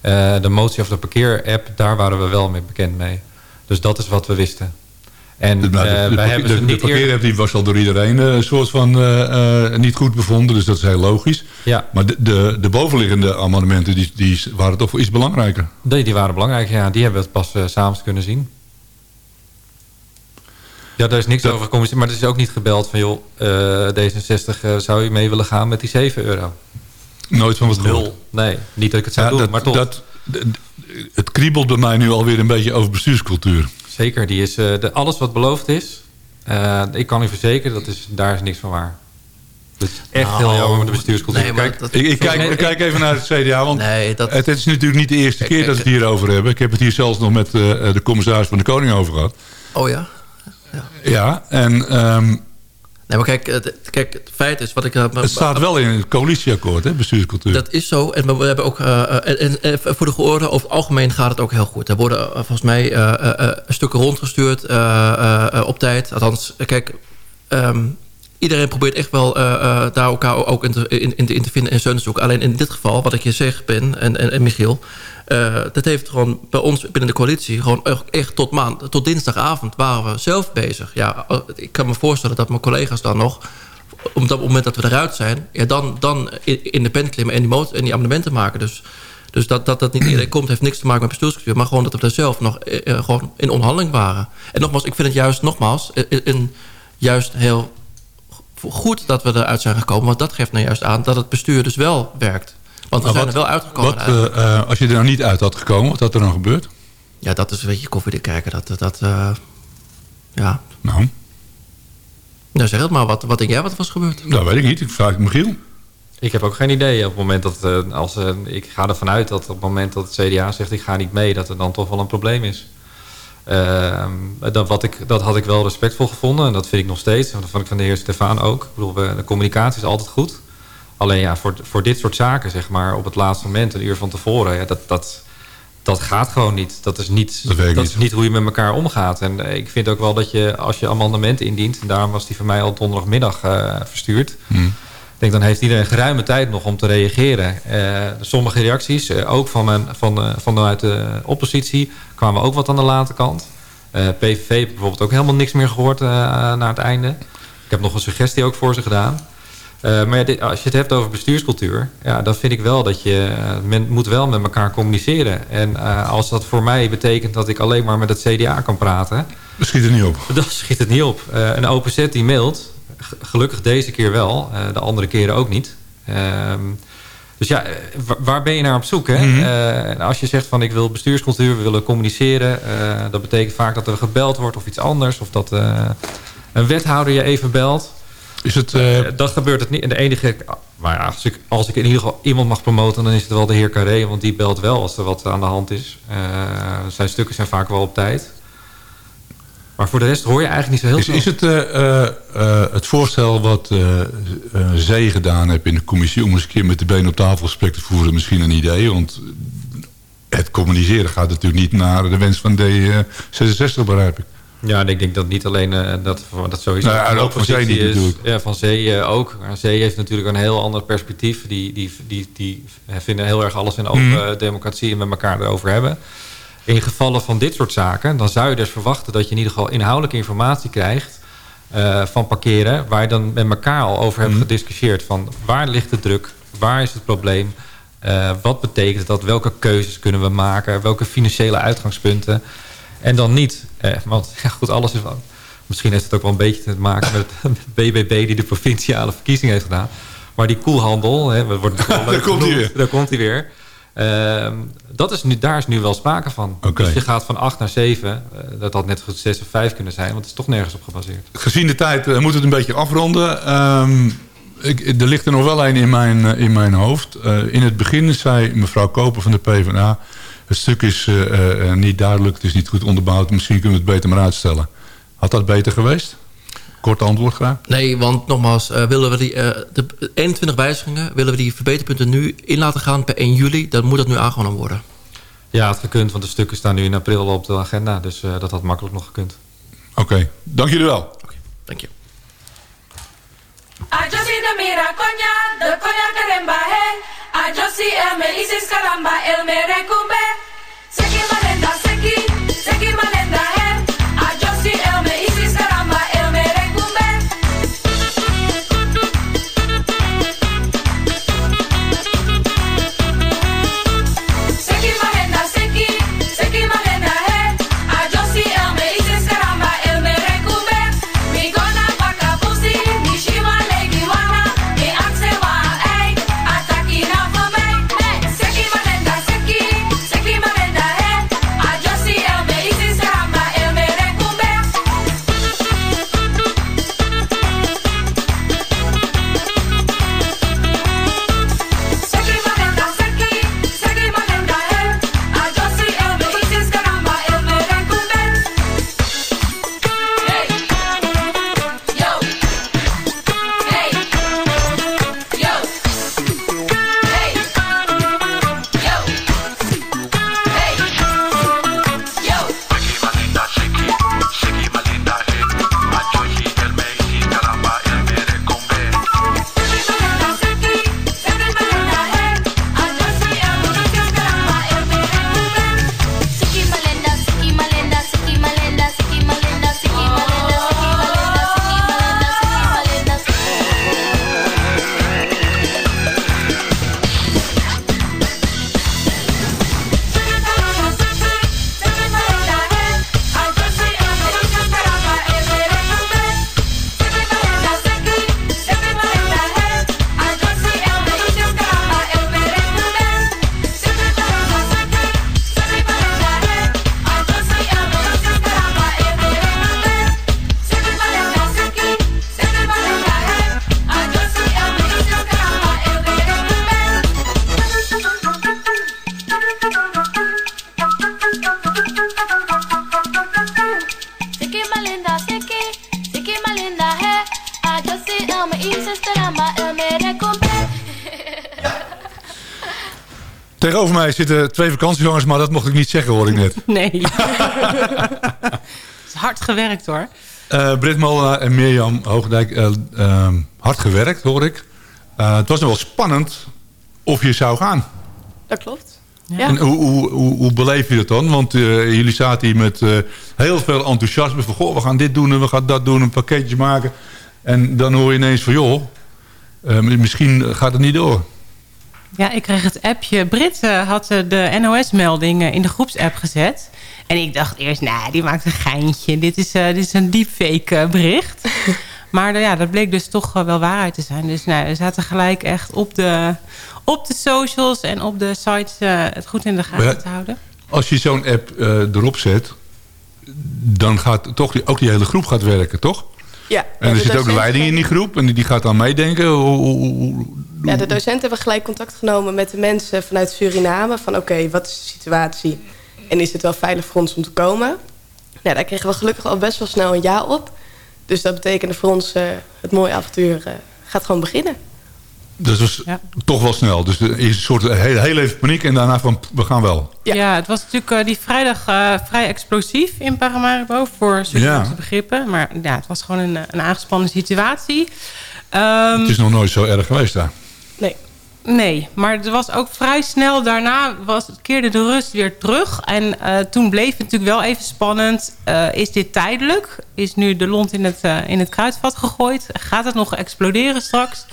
Eh, de motie over de parkeer-app, daar waren we wel mee bekend mee. Dus dat is wat we wisten. En De, eh, de, de, wij de, hebben ze de, niet eerder... parkeerapp die was al door iedereen eh, een soort van eh, niet goed bevonden. Dus dat is heel logisch. Ja, Maar de, de, de bovenliggende amendementen die, die waren toch iets belangrijker. Nee, die waren belangrijk. Ja, die hebben we pas s'avonds kunnen zien. Ja, daar is niks Dat- over gecommuniceerd. Maar er is ook niet gebeld van... joh, eh, D66, eh, zou u mee willen gaan met die 7 euro? Nooit van wat gehoord. Nee, niet dat ik het zou Ja, doen, dat, maar toch. dat, het kriebelt bij mij nu alweer een beetje over bestuurscultuur. Zeker, die is, eh, de, alles wat beloofd is... eh, ik kan u verzekeren, dat is, daar is niks van waar. Dat is echt Nou, heel jammer met de bestuurscultuur. nee, maar Kijk, dat- Ik, ik, kijk, ik kijk even naar het CDA, want Nee, dat... het is natuurlijk niet de eerste Kijk, keer dat we het hierover hebben. Ik heb het hier zelfs nog met eh, de commissaris van de Koning over gehad. Oh ja? Ja, en ehm, Ja, maar kijk, het, kijk, het feit is wat ik... uh, Het staat wel in het coalitieakkoord, hè, bestuurscultuur. Dat is zo. En we, hebben ook... eh, en, en, voor de gehoorde, over het algemeen gaat het ook heel goed. Er worden eh, volgens mij eh, eh, eh, stukken rondgestuurd eh, eh, eh, op tijd. Althans, kijk... ehm, iedereen probeert echt wel eh, eh, daar elkaar ook in te, in, in, te vinden en steun te zoeken. Alleen in dit geval, wat ik je zeg, Ben en, en, Michiel... eh, dat heeft gewoon bij ons binnen de coalitie... gewoon echt- tot, maand, tot dinsdagavond waren we zelf bezig. Ja, ik kan me voorstellen dat mijn collega's dan nog... op dat moment dat we eruit zijn... Ja, dan, dan in, de pen klimmen en die, mot- en die amendementen maken. Dus, dus dat, dat dat niet eerder komt, heeft niks te maken met bestuurscultuur... maar gewoon dat we er zelf nog gewoon in onderhandeling waren. En nogmaals, ik vind het juist nogmaals... juist heel goed dat we eruit zijn gekomen. Want dat geeft nou juist aan dat het bestuur dus wel werkt. Want we Maar zijn er wel uitgekomen. Wat, eh, eh, als je er nou niet uit had gekomen, wat had er dan gebeurd? ja, dat is een beetje koffiedik kijken. Dat, dat, eh, ja. Nou, nou, zeg het maar. Wat, wat denk jij wat er was gebeurd? dat weet ik niet. Ik vraag Michiel. Ik heb ook geen idee. Op het moment dat, eh, als, ik ga ervan uit dat op het moment dat het CDA zegt ik ga niet mee, dat er dan toch wel een probleem is. Ehm, dat, wat ik, dat had ik wel respectvol gevonden en dat vind ik nog steeds. En dat vond ik van de heer Stefan ook. Ik bedoel, de communicatie is altijd goed. Alleen ja, voor, voor dit soort zaken, zeg maar, op het laatste moment, een uur van tevoren, ja, dat, dat, dat gaat gewoon niet. Dat is niet, Dat niet. is niet hoe je met elkaar omgaat. En eh, ik vind ook wel dat je, als je amendementen indient, en daarom was die van mij al donderdagmiddag eh, verstuurd. Hm. Ik denk, dan heeft iedereen geruime tijd nog om te reageren. Eh, sommige reacties, eh, ook van mijn, van, eh, vanuit de oppositie, kwamen ook wat aan de late kant. PVV ik bijvoorbeeld ook helemaal niks meer gehoord eh, naar het einde. Ik heb nog een suggestie ook voor ze gedaan. Maar ja, dit- als je het hebt over bestuurscultuur, ja, dan vind ik wel dat je, men moet wel met elkaar communiceren. En als dat voor mij betekent dat ik alleen maar met het CDA kan praten, Dat schiet er niet op. [LAUGHS] dan schiet het niet op. Een OPZ die mailt, gelukkig deze keer wel, eh, de andere keren ook niet. Ehm, dus ja, eh, wa- waar ben je naar op zoek? Hè? Eh, en als je zegt van ik wil bestuurscultuur, we willen communiceren. eh, dat betekent vaak dat er gebeld wordt of iets anders. Of dat eh, een wethouder je even belt. Is het... eh, Eh, dat gebeurt het niet. En de enige, maar ja, als ik, als ik in ieder geval iemand mag promoten, dan is het wel de heer Carré, want die belt wel als er wat aan de hand is. Eh, zijn stukken zijn vaak wel op tijd. Maar voor de rest hoor je eigenlijk niet zo heel Is, veel. is het eh, het voorstel wat Zee gedaan heeft in de commissie... om eens een keer met de benen op tafel gesprek te voeren misschien een idee? Want het communiceren gaat natuurlijk niet naar de wens van D66, begrijp ik. Ja, en ik denk dat niet alleen eh, dat, dat sowieso... Nou ook van Zee is. Ja, van Zee eh, ook. Maar Zee heeft natuurlijk een heel ander perspectief. Die, die, die, die vinden heel erg alles in open Mhm. democratie en met elkaar erover hebben. In gevallen van dit soort zaken, dan zou je dus verwachten dat je in ieder geval inhoudelijke informatie krijgt eh, van parkeren, waar je dan met elkaar al over hebt Mhm. gediscussieerd van waar ligt de druk, waar is het probleem, eh, wat betekent dat, welke keuzes kunnen we maken, welke financiële uitgangspunten. En dan niet, eh, want [LAUGHS] ja, goed, alles is wel. Misschien heeft het ook wel een beetje te maken met het [LAUGHS] BBB die de provinciale verkiezing heeft gedaan. Maar die koelhandel, hè, [LAUGHS] wel Daar komt hij weer. Daar komt hij weer. Ehm, dat is nu, daar is nu wel sprake van. Dus je gaat van 8 naar 7. eh, dat had net goed 6 of 5 kunnen zijn, want het is toch nergens op gebaseerd. Gezien de tijd eh, moet het een beetje afronden. Ehm, ik, er ligt er nog wel een in mijn, eh, in mijn hoofd. In het begin zei mevrouw Koper van de PvdA... het stuk is niet duidelijk, het is niet goed onderbouwd... misschien kunnen we het beter maar uitstellen. Had dat beter geweest? Kort antwoord graag. Nee, want nogmaals, eh, willen we die, eh, de 21 wijzigingen... willen we die verbeterpunten nu in laten gaan per 1 juli... dan moet dat nu aangenomen worden. Ja, het gekund, want de stukken staan nu in april op de agenda. Dus eh, dat had makkelijk nog gekund. Oké, dank jullie wel. Dank je. De coña el me isis caramba, el me recumbe. Seki malenda, seki, seki malenda, Tegenover mij zitten twee vakantiegangers, maar dat mocht ik niet zeggen, hoor ik net. [LAUGHS] Nee. [LAUGHS] Het is hard gewerkt hoor. Eh Britt Molenaar en Mirjam Hoogdijk, eh, ehm, hard gewerkt, hoor ik. Eh, het was nog wel spannend of je zou gaan. Dat klopt. Ja. En hoe, hoe, hoe, hoe beleef je dat dan? Want eh, jullie zaten hier met eh, heel veel enthousiasme. Van, goh, we gaan dit doen en we gaan dat doen, een pakketje maken. En dan hoor je ineens van, joh, eh, misschien gaat het niet door. Ja, ik kreeg het appje. Brit eh, had eh, de NOS-melding in de groepsapp gezet. En ik dacht eerst, nou, die maakt een geintje. Dit is, eh, dit is een deepfake eh, bericht. [LAUGHS] maar eh, ja, dat bleek dus toch eh, wel waarheid te zijn. Dus nou, we zaten gelijk echt op de, op de socials en op de sites eh, het goed in de gaten Maar te houden. Als je zo'n app eh, erop zet, dan gaat toch die, ook die hele groep gaat werken, toch? Ja, En er zit ook de leiding in die groep en die- gaat dan meedenken. Hoe, hoe- hoe- Ja, de docenten hebben gelijk contact genomen met de mensen vanuit Suriname. Van oké, wat is de situatie? En is het wel veilig voor ons om te komen? Ja, daar kregen we gelukkig al best wel snel een ja op. Dus dat betekende voor ons, eh, het mooie avontuur eh, gaat gewoon beginnen. Dat was Ja. toch wel snel. Dus er is een soort heel, heel even paniek en daarna van, we gaan wel. Ja. het was natuurlijk eh, die vrijdag eh, vrij explosief in Paramaribo voor Surinaamse Ja. begrippen. Maar ja, het was gewoon een, een aangespannen situatie. Ehm, Het is nog nooit zo erg geweest daar. Nee. Nee, maar er was ook vrij snel daarna was, keerde de rust weer terug. En eh, toen bleef het natuurlijk wel even spannend. Eh, is dit tijdelijk? Is nu de lont in het, eh, in het kruidvat gegooid? Gaat het nog exploderen straks?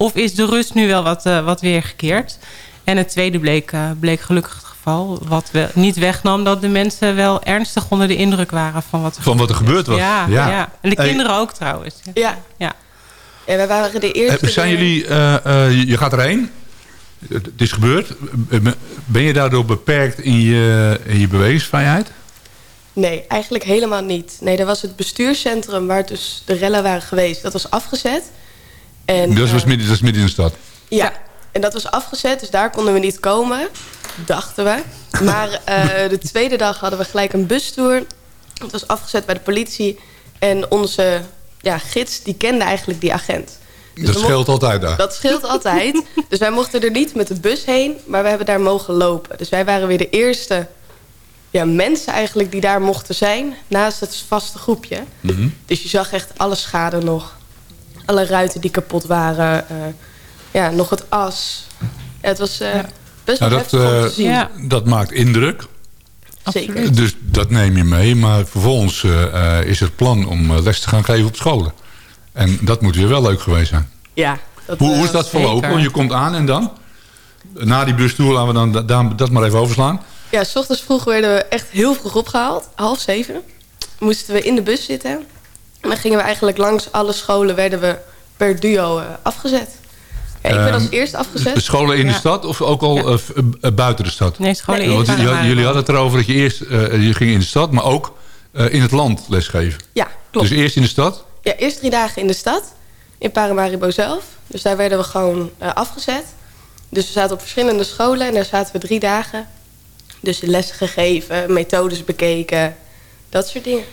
Of is de rust nu wel wat, eh, wat weer gekeerd? En het tweede bleek, eh, bleek gelukkig het geval. Wat we, niet wegnam dat de mensen wel ernstig onder de indruk waren van wat er, Van wat er gebeurd was. Ja, Ja. ja. en de Hey. kinderen ook trouwens. Ja. Ja. En wij waren de eerste... Eh, Zijn jullie, eh, eh, je- gaat erheen. Het is gebeurd. Ben je daardoor beperkt in je, in je bewegingsvrijheid? Nee, eigenlijk helemaal niet. Nee, dat was het bestuurscentrum waar dus de rellen waren geweest. Dat was afgezet. En, Dat was eh, midden, dat is midden in de stad. Ja, en dat was afgezet, dus daar konden we niet komen. Dachten we. Maar eh, [LAUGHS] de tweede dag hadden we gelijk een bustour. Het was afgezet bij de politie. En onze ja, gids, die kende eigenlijk die agent. Dus dat scheelt mochten- altijd daar. Dat scheelt altijd. dus wij mochten er niet met de bus heen, maar we hebben daar mogen lopen. Dus wij waren weer de eerste ja, mensen eigenlijk die daar mochten zijn. Naast het vaste groepje. Mhm. Dus je zag echt alle schade nog. Alle ruiten die kapot waren. eh, ja, nog het as. Ja, het was eh, best wel Nou, dat, heftig om eh, te zien. Ja. dat maakt indruk. Zeker. Dus dat neem je mee. Maar vervolgens eh, eh, is het plan om les te gaan geven op scholen. En dat moet weer wel leuk geweest zijn. Ja, dat, Hoe, hoe is dat verlopen? Want je komt aan en dan? Na die bustoer laten we dan da- da- dat maar even overslaan. Ja, s ochtends vroeg werden we echt heel vroeg opgehaald. Half zeven. Moesten we in de bus zitten. En dan gingen we eigenlijk langs alle scholen... werden we per duo eh, afgezet. Ja, ik ben Ehm, als eerst afgezet. Scholen in de Ja. stad of ook al eh, eh, buiten de stad? Nee, scholen Nee, in j- Paramaribo. jullie hadden het erover dat je eerst eh, je ging in de stad, maar ook eh, in het land lesgeven. Ja, klopt. Dus eerst in de stad. Ja, eerst drie dagen in de stad. In Paramaribo zelf. Dus daar werden we gewoon eh, afgezet. Dus we zaten op verschillende scholen. En daar zaten we drie dagen. Dus de lessen gegeven, methodes bekeken. Dat soort dingen.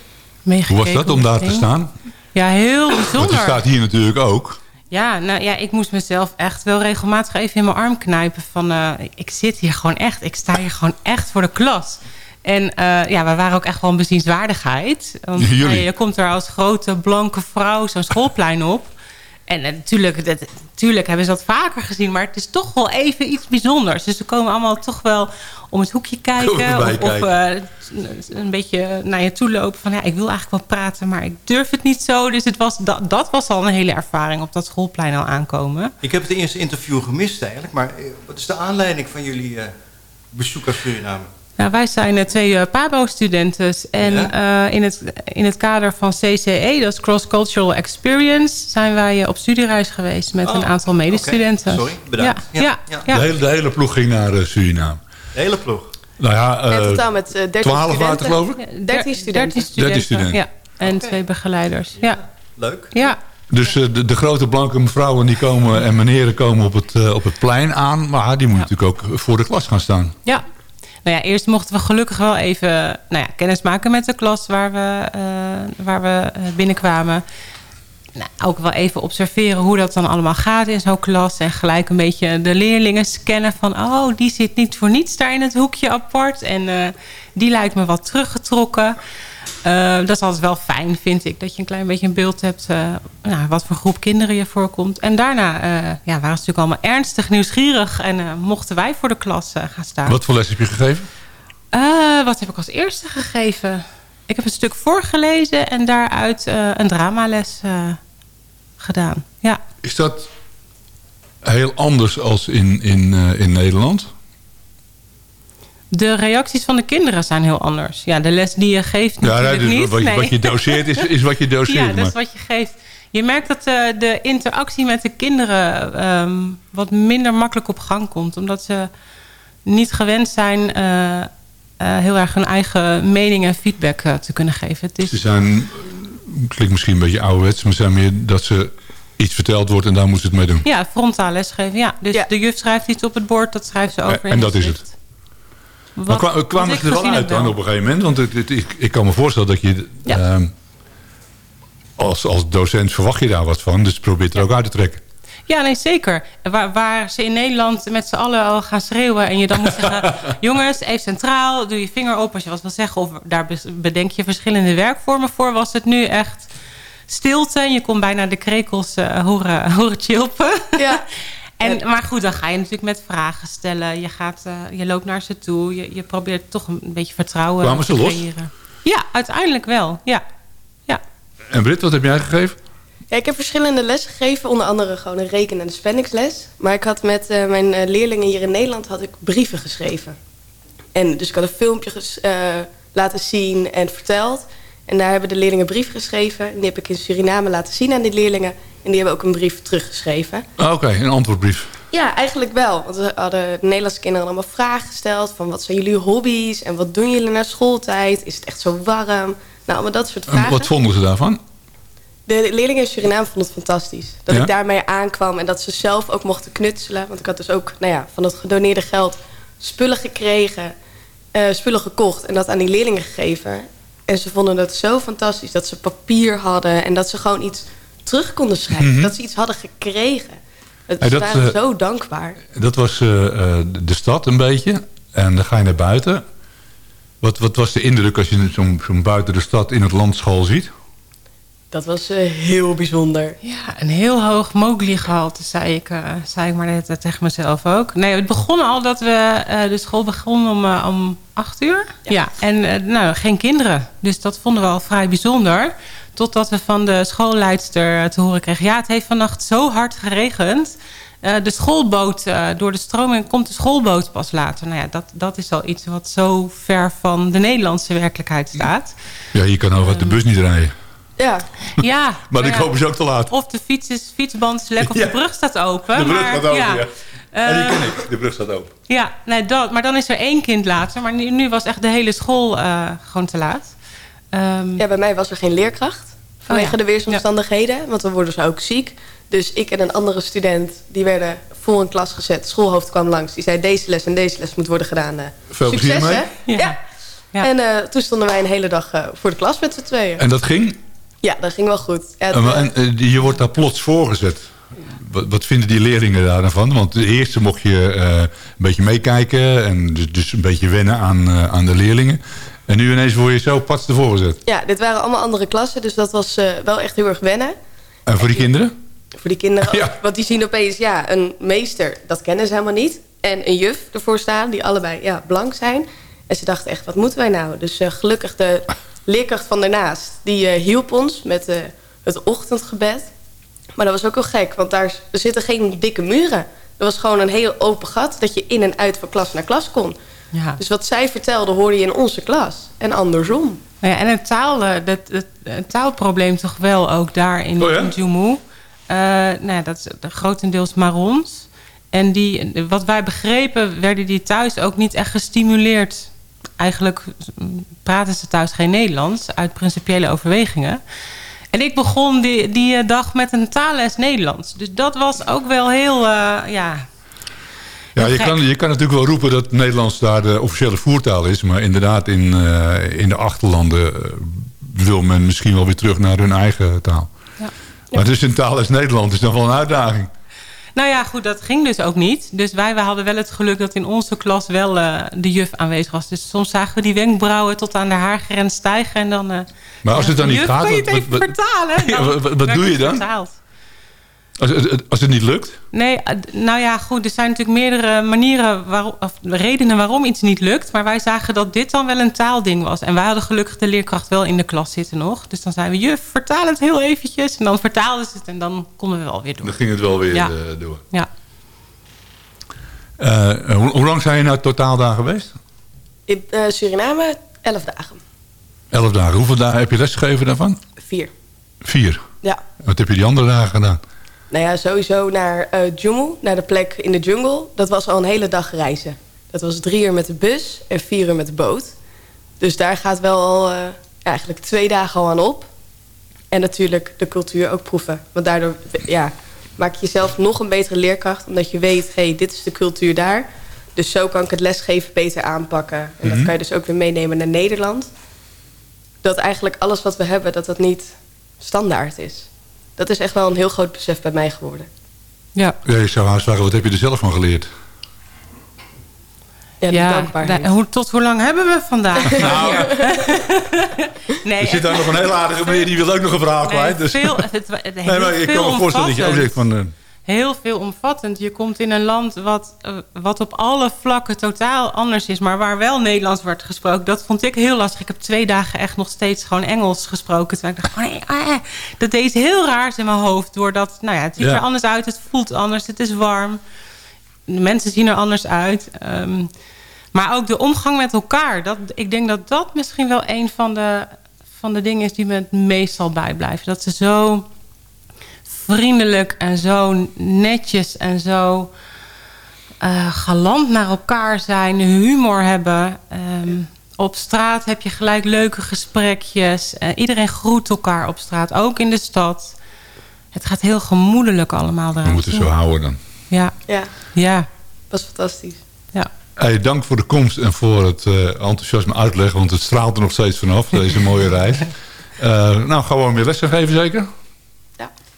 Hoe was dat om daar te staan? Ja, heel Want je bijzonder. staat hier natuurlijk ook. Ja, nou ja, ik moest mezelf echt wel regelmatig even in mijn arm knijpen. Van, eh, ik zit hier gewoon echt, ik sta hier gewoon echt voor de klas. En eh, ja, we waren ook echt wel een bezienswaardigheid. Want Jullie? ja, je komt er als grote blanke vrouw zo'n schoolplein op. En eh, natuurlijk, dat, natuurlijk hebben ze dat vaker gezien, maar het is toch wel even iets bijzonders. Dus ze komen allemaal toch wel om het hoekje kijken. Of, of eh, een beetje naar je toe lopen van ja, ik wil eigenlijk wel praten, maar ik durf het niet zo. Dus het was, dat, dat was al een hele ervaring op dat schoolplein al aankomen. Ik heb het eerste interview gemist eigenlijk, maar eh, wat is de aanleiding van jullie eh, bezoek aan Suriname? Nou, wij zijn eh, twee eh, PABO-studenten. En Ja? eh, in, het, in het kader van CCE, dat is Cross Cultural Experience... zijn wij op studiereis geweest met Oh, een aantal medestudenten. Sorry, bedankt. Ja, Ja, ja, ja. ja. De, hele, de hele ploeg ging naar Suriname. De hele ploeg. Nou ja, eh, totaal met eh 13 12 studenten. geloof ik? Ja, 13 der- studenten. 13 studenten. 13 studenten. Ja, en twee begeleiders. Ja, Leuk. ja. Dus de, de grote blanke mevrouwen die komen en meneren komen op het, op het plein aan. Maar die moeten natuurlijk ook voor de klas gaan staan. Ja. Nou ja, eerst mochten we gelukkig wel even nou ja, kennis maken met de klas waar we, eh, waar we eh, binnenkwamen. nou, ook wel even observeren hoe dat dan allemaal gaat in zo'n klas. En gelijk een beetje de leerlingen scannen van... oh, die zit niet voor niets daar in het hoekje apart. En eh, die lijkt me wat teruggetrokken. Eh, dat is altijd wel fijn, vind ik. Dat je een klein beetje een beeld hebt... eh, nou, wat voor groep kinderen je voorkomt. En daarna eh, ja, waren ze natuurlijk allemaal ernstig nieuwsgierig... en mochten wij voor de klas gaan staan. Wat voor les heb je gegeven? Wat heb ik als eerste gegeven? Ik heb een stuk voorgelezen en daaruit een dramales gedaan. Ja. Is dat heel anders als in, in, in Nederland? De reacties van de kinderen zijn heel anders. Ja, de les die je geeft Ja, natuurlijk nee, dus niet. wat, je, Nee. wat je doseert is, is wat je doseert. [LAUGHS] ja, dat is wat je geeft. Je merkt dat eh, de interactie met de kinderen ehm, wat minder makkelijk op gang komt. Omdat ze niet gewend zijn eh, eh, heel erg hun eigen mening en feedback te kunnen geven. Het is, Ze zijn, klinkt misschien een beetje ouderwets, maar zijn meer dat ze iets verteld wordt en daar moeten ze het mee doen. Ja, frontaal lesgeven. Ja. Dus de juf schrijft iets op het bord, dat schrijft ze over. en in dat is het. Wat- maar kwa- wat kwamen ik ze er wel uit dan wel. op een gegeven moment? Want het, het- ik, ik kan me voorstellen dat je... ehm, als, als docent verwacht je daar wat van, dus probeer het er ook uit te trekken. Ja, nee, zeker. Waar, waar ze in Nederland met z'n allen al gaan schreeuwen... en je dan moet [LAUGHS] zeggen... jongens, even centraal, doe je vinger op als je wat wil zeggen... of daar bedenk je verschillende werkvormen voor... was het nu echt stilte. En je kon bijna de krekels eh, horen, horen chilpen. Ja. [LAUGHS] En, maar goed, dan ga je natuurlijk met vragen stellen. Je, gaat, eh, je loopt naar ze toe. Je, je probeert toch een beetje vertrouwen Kwamen ze te los? creëren. Ja, uiteindelijk wel. Ja. En Britt, wat heb jij gegeven? Ja, ik heb verschillende lessen gegeven, onder andere gewoon een reken- en een spanningsles. Maar ik had met eh, mijn eh, leerlingen hier in Nederland had ik brieven geschreven. En dus ik had een filmpje eh, laten zien en verteld. En daar hebben de leerlingen brief geschreven. En die heb ik in Suriname laten zien aan die leerlingen. En die hebben ook een brief teruggeschreven. Ah, Oké, een antwoordbrief. Ja, eigenlijk wel. Want we hadden de Nederlandse kinderen allemaal vragen gesteld. Van wat zijn jullie hobby's? En wat doen jullie na schooltijd? Is het echt zo warm? Nou, allemaal dat soort En vragen. wat vonden ze daarvan? De leerlingen in Suriname vonden het fantastisch. Dat Ja? ik daarmee aankwam en dat ze zelf ook mochten knutselen. Want ik had dus ook nou ja, van het gedoneerde geld spullen gekregen, eh, spullen gekocht en dat aan die leerlingen gegeven. En ze vonden het zo fantastisch dat ze papier hadden en dat ze gewoon iets terug konden schrijven. Mhm. Dat ze iets hadden gekregen. Het, Hey, ze dat, waren eh, zo dankbaar. Dat was eh, eh, de stad een beetje. En dan ga je naar buiten. Wat, wat was de indruk als je zo'n zo'n buiten de stad in het landschool ziet? Dat was eh, heel bijzonder. Ja, een heel hoog Mowgli-gehalte, zei ik, eh, zei ik maar net eh, tegen mezelf ook. Nee, het begon al dat we... eh, de school begon om, om acht uur. Ja, en eh, nou, geen kinderen. Dus dat vonden we al vrij bijzonder. Totdat we van de schoolleidster te horen kregen... ja, het heeft vannacht zo hard geregend... Eh, de schoolboot, eh, door de stroming komt de schoolboot pas later. Nou ja, dat, dat is al iets wat zo ver van de Nederlandse werkelijkheid staat. Ja, je kan over de bus niet rijden. Ja. Ja. Maar die ja. kopen ze ook te laat. Of de fiets is, fietsband is lek of Ja. de brug staat open. De brug maar, gaat open, ja. Eh, En die ken ik. De brug staat open. Ja, nee, dat, maar dan is er één kind later. Maar nu, nu was echt de hele school eh, gewoon te laat. Ehm, Ja, bij mij was er geen leerkracht. Vanwege Oh ja. de weersomstandigheden. Want we worden dus ook ziek. Dus ik en een andere student, die werden vol in klas gezet. Schoolhoofd kwam langs. Die zei, deze les en deze les moet worden gedaan. eh, Veel succes, hè? Ja. En eh, toen stonden wij een hele dag eh, voor de klas met z'n tweeën. En dat ging? Ja, dat ging wel goed. Ja, het, En, en, eh, je wordt daar plots voorgezet. Wat, wat vinden die leerlingen daar dan van? Want de eerste mocht je eh, een beetje meekijken. En dus, dus een beetje wennen aan, eh, aan de leerlingen. En nu ineens word je zo pats ervoor gezet. ja, dit waren allemaal andere klassen. Dus dat was wel echt heel erg wennen. En voor die kinderen? Voor die kinderen [LAUGHS] ook. Want die zien opeens, ja, een meester, dat kennen ze helemaal niet. En een juf ervoor staan, die allebei ja, blank zijn. En ze dachten echt, wat moeten wij nou? Dus gelukkig de leerkracht van daarnaast, die eh, hielp ons met eh, het ochtendgebed. Maar dat was ook wel gek, want daar zitten geen dikke muren. Er was gewoon een heel open gat dat je in en uit van klas naar klas kon. Ja. Dus wat zij vertelde, hoorde je in onze klas. En andersom. Nou ja, en het, taal, eh, dat, het, het taalprobleem toch wel ook daar in, Oh ja? in Jumu. Eh, nou ja, dat is de- grotendeels Marons. En die, wat wij begrepen, werden die thuis ook niet echt gestimuleerd. Eigenlijk praten ze thuis geen Nederlands uit principiële overwegingen. En ik begon die, die eh, dag met een taalles Nederlands. Dus dat was ook wel heel, eh, ja, Ja, je kan, je kan natuurlijk wel roepen dat Nederlands daar de officiële voertaal is. Maar inderdaad, in, eh, in de achterlanden wil men misschien wel weer terug naar hun eigen taal. Ja, Maar dus in taal als Nederland is dan wel een uitdaging. Nou ja, goed, dat ging dus ook niet. Dus wij, wij hadden wel het geluk dat in onze klas wel eh, de juf aanwezig was. Dus soms zagen we die wenkbrauwen tot aan de haargrens stijgen. En dan, eh, Maar als het dan niet gaat... kan je het even wat- vertalen? [LAUGHS] Ja, Dan wat- doe je dan? vertaald. Als, het- als het niet lukt? Nee, eh, nou ja, goed. Er zijn natuurlijk meerdere manieren, waarom, of redenen waarom iets niet lukt. Maar wij zagen dat dit dan wel een taalding was. En wij hadden gelukkig de leerkracht wel in de klas zitten nog. Dus dan zeiden we, juf, vertaal het heel eventjes. En dan vertaalden ze het en dan konden we wel weer door. Dan ging het wel weer Ja. eh, door. Ja. Eh, hoe, hoe lang zijn je nou totaal daar geweest? In eh, Suriname, 11 dagen. Elf dagen. Hoeveel dagen heb je lesgegeven daarvan? Vier. Vier. Ja. Wat heb je die andere dagen gedaan? Nou ja, sowieso naar Jumu, naar de plek in de jungle. Dat was al een hele dag reizen. Dat was drie uur met de bus en vier uur met de boot. Dus daar gaat wel al eh, eigenlijk twee dagen al aan op. En natuurlijk de cultuur ook proeven. Want daardoor ja, maak je jezelf nog een betere leerkracht. Omdat je weet, hé, hey, dit is de cultuur daar. Dus zo kan ik het lesgeven beter aanpakken. En dat Mhm. kan je dus ook weer meenemen naar Nederland. Dat eigenlijk alles wat we hebben, dat dat niet standaard is. Dat is echt wel een heel groot besef bij mij geworden. Ja. Ja, je zou haast vragen, wat heb je er zelf van geleerd? Ja, de dankbaarheid. da- hoe, tot hoe lang hebben we vandaag? [LAUGHS] Nou, [LAUGHS] nee, er zit daar nog een hele aardige meneer, die wil ook nog een vraag Nee, kwijt. Dus. veel, het, het, het, nee, maar ik kan me voorstellen dat je ook zegt van... Heel veel omvattend. Je komt in een land wat, eh, wat op alle vlakken totaal anders is... maar waar wel Nederlands wordt gesproken. Dat vond ik heel lastig. Ik heb twee dagen echt nog steeds gewoon Engels gesproken. Terwijl ik dacht, nee, eh. dat deed heel raars in mijn hoofd. Doordat, nou ja, het ziet Ja. er anders uit. Het voelt anders. Het is warm. De mensen zien er anders uit. Ehm, maar ook de omgang met elkaar. Dat, ik denk dat dat misschien wel een van de, van de dingen is die me het meest zal bijblijven. Dat ze zo vriendelijk en zo netjes en zo eh, galant naar elkaar zijn, humor hebben. Ehm, op straat heb je gelijk leuke gesprekjes. Eh, iedereen groet elkaar op straat, ook in de stad. Het gaat heel gemoedelijk allemaal we moeten zo houden dan. Ja. Ja. Ja. was fantastisch. Ja. Hey, dank voor de komst en voor het eh, enthousiasme uitleg. Want het straalt er nog steeds vanaf, deze mooie reis. [LAUGHS] Eh, nou, gewoon weer lessen geven zeker?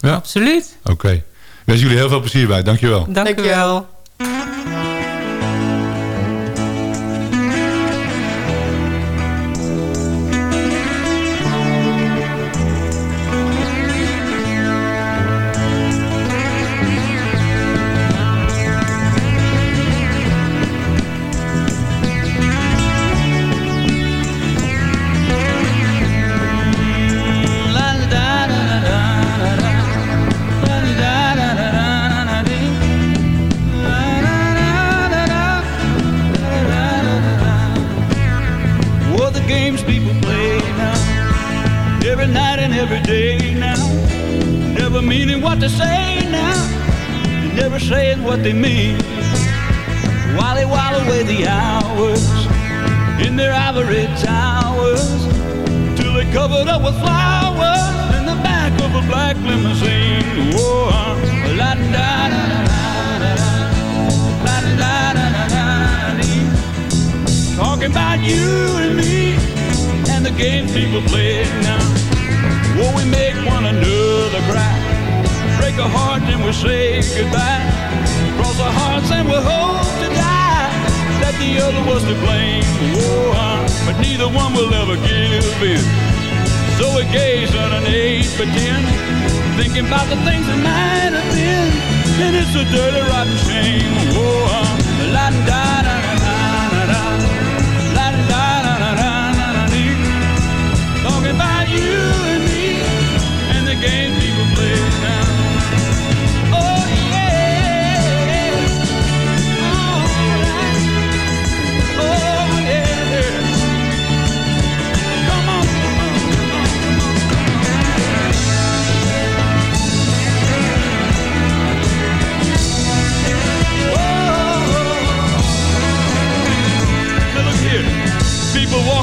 Ja. Absoluut. Oké. Ik wens jullie heel veel plezier bij. Dankjewel. Dank u About you and me and the games people play now. Whoa, we make one another cry. Break a heart and we say goodbye. Cross our hearts and we hope to die. That the other was to blame. Whoa, uh, but neither one will ever give in. So we gaze underneath pretend. Thinking about the things that might have been. And it's a dirty, rotten shame. Whoa, uh, da da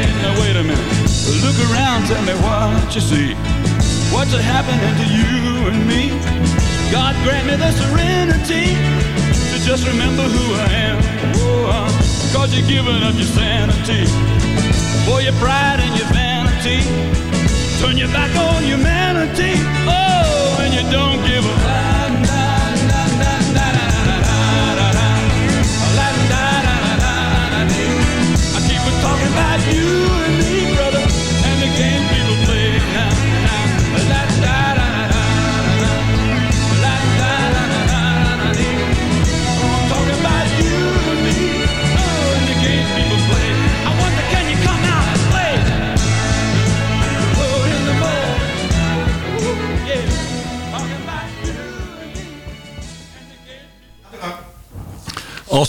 now wait a minute. Look around, tell me what you see. What's happening to you and me? God grant me the serenity to just remember who I am. Oh, uh, cause you're giving up your sanity for your pride and your vanity.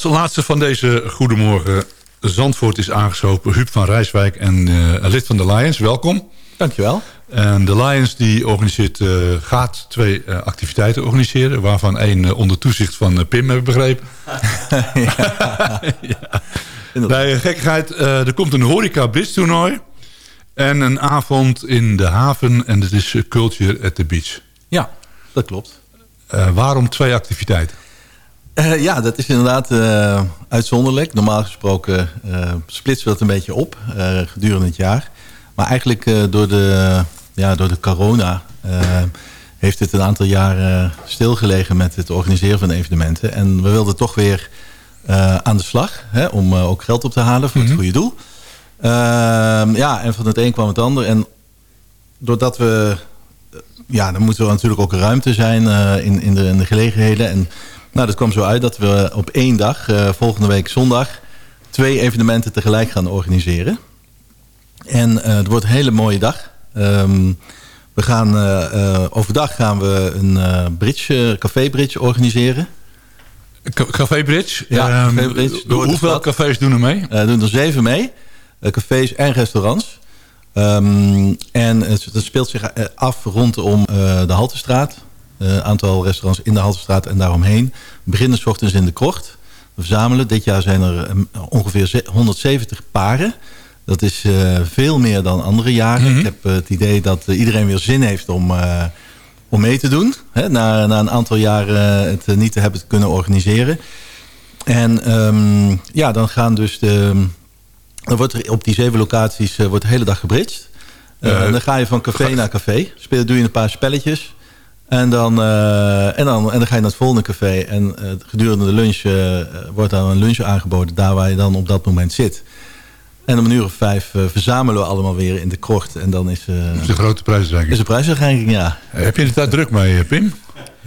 Laatste van deze Goedemorgen Zandvoort is aangeschoven... Huub van Rijswijk en eh, lid van de Lions. Welkom. Dankjewel. En de Lions die organiseert, eh, gaat twee eh, activiteiten organiseren... waarvan één onder toezicht van Pim, heb ik begrepen. [LAUGHS] [LAUGHS] ja. Bij gekkigheid, er komt een horeca toernooi... en een avond in de haven en dat is Culture at the Beach. Ja, dat klopt. Waarom twee activiteiten? Eh, ja, dat is inderdaad eh, uitzonderlijk. Normaal gesproken eh, splitsen we dat een beetje op gedurende het jaar. Maar eigenlijk door, de, ja, door de corona heeft het een aantal jaren stilgelegen met het organiseren van evenementen. En we wilden toch weer aan de slag hè, om ook geld op te halen voor het goede doel. Ehm, ja, en van het een kwam het ander. En doordat we... Ja, dan moet er natuurlijk ook ruimte zijn in, in, de, in de gelegenheden. En nou, dat kwam zo uit dat we op één dag, eh, volgende week zondag... twee evenementen tegelijk gaan organiseren. En eh, het wordt een hele mooie dag. Ehm, we gaan, eh, overdag gaan we een bridge, café bridge organiseren. Ca- Café Bridge? Ja, Ehm, Café Bridge. hoeveel cafés doen er mee? Doen er zeven mee. Cafés en restaurants. Ehm, en het, het speelt zich af rondom de Haltestraat. Een aantal restaurants in de Haltestraat en daaromheen. We beginnen s ochtends in de krocht. We verzamelen. Dit jaar zijn er eh, ongeveer ze- 170 paren. Dat is eh, veel meer dan andere jaren. Ik heb eh, het idee dat eh, iedereen weer zin heeft om, eh, om mee te doen. Hè, na, na een aantal jaren het eh, niet te hebben kunnen organiseren. En ehm, ja, dan gaan dus de... Dan wordt er op die zeven locaties eh, wordt de hele dag gebridged. Eh, Eh, dan ga je van café naar café. Spelen doe je een paar spelletjes. En dan, eh, en dan, en dan ga je naar het volgende café. En eh, gedurende de lunch eh, wordt dan een lunch aangeboden. Daar waar je dan op dat moment zit. En om een uur of vijf verzamelen we allemaal weer in de krocht. En dan is, eh is een grote prijsreiking. is een prijsreiking, ja. Heb je het daar druk mee, Pim?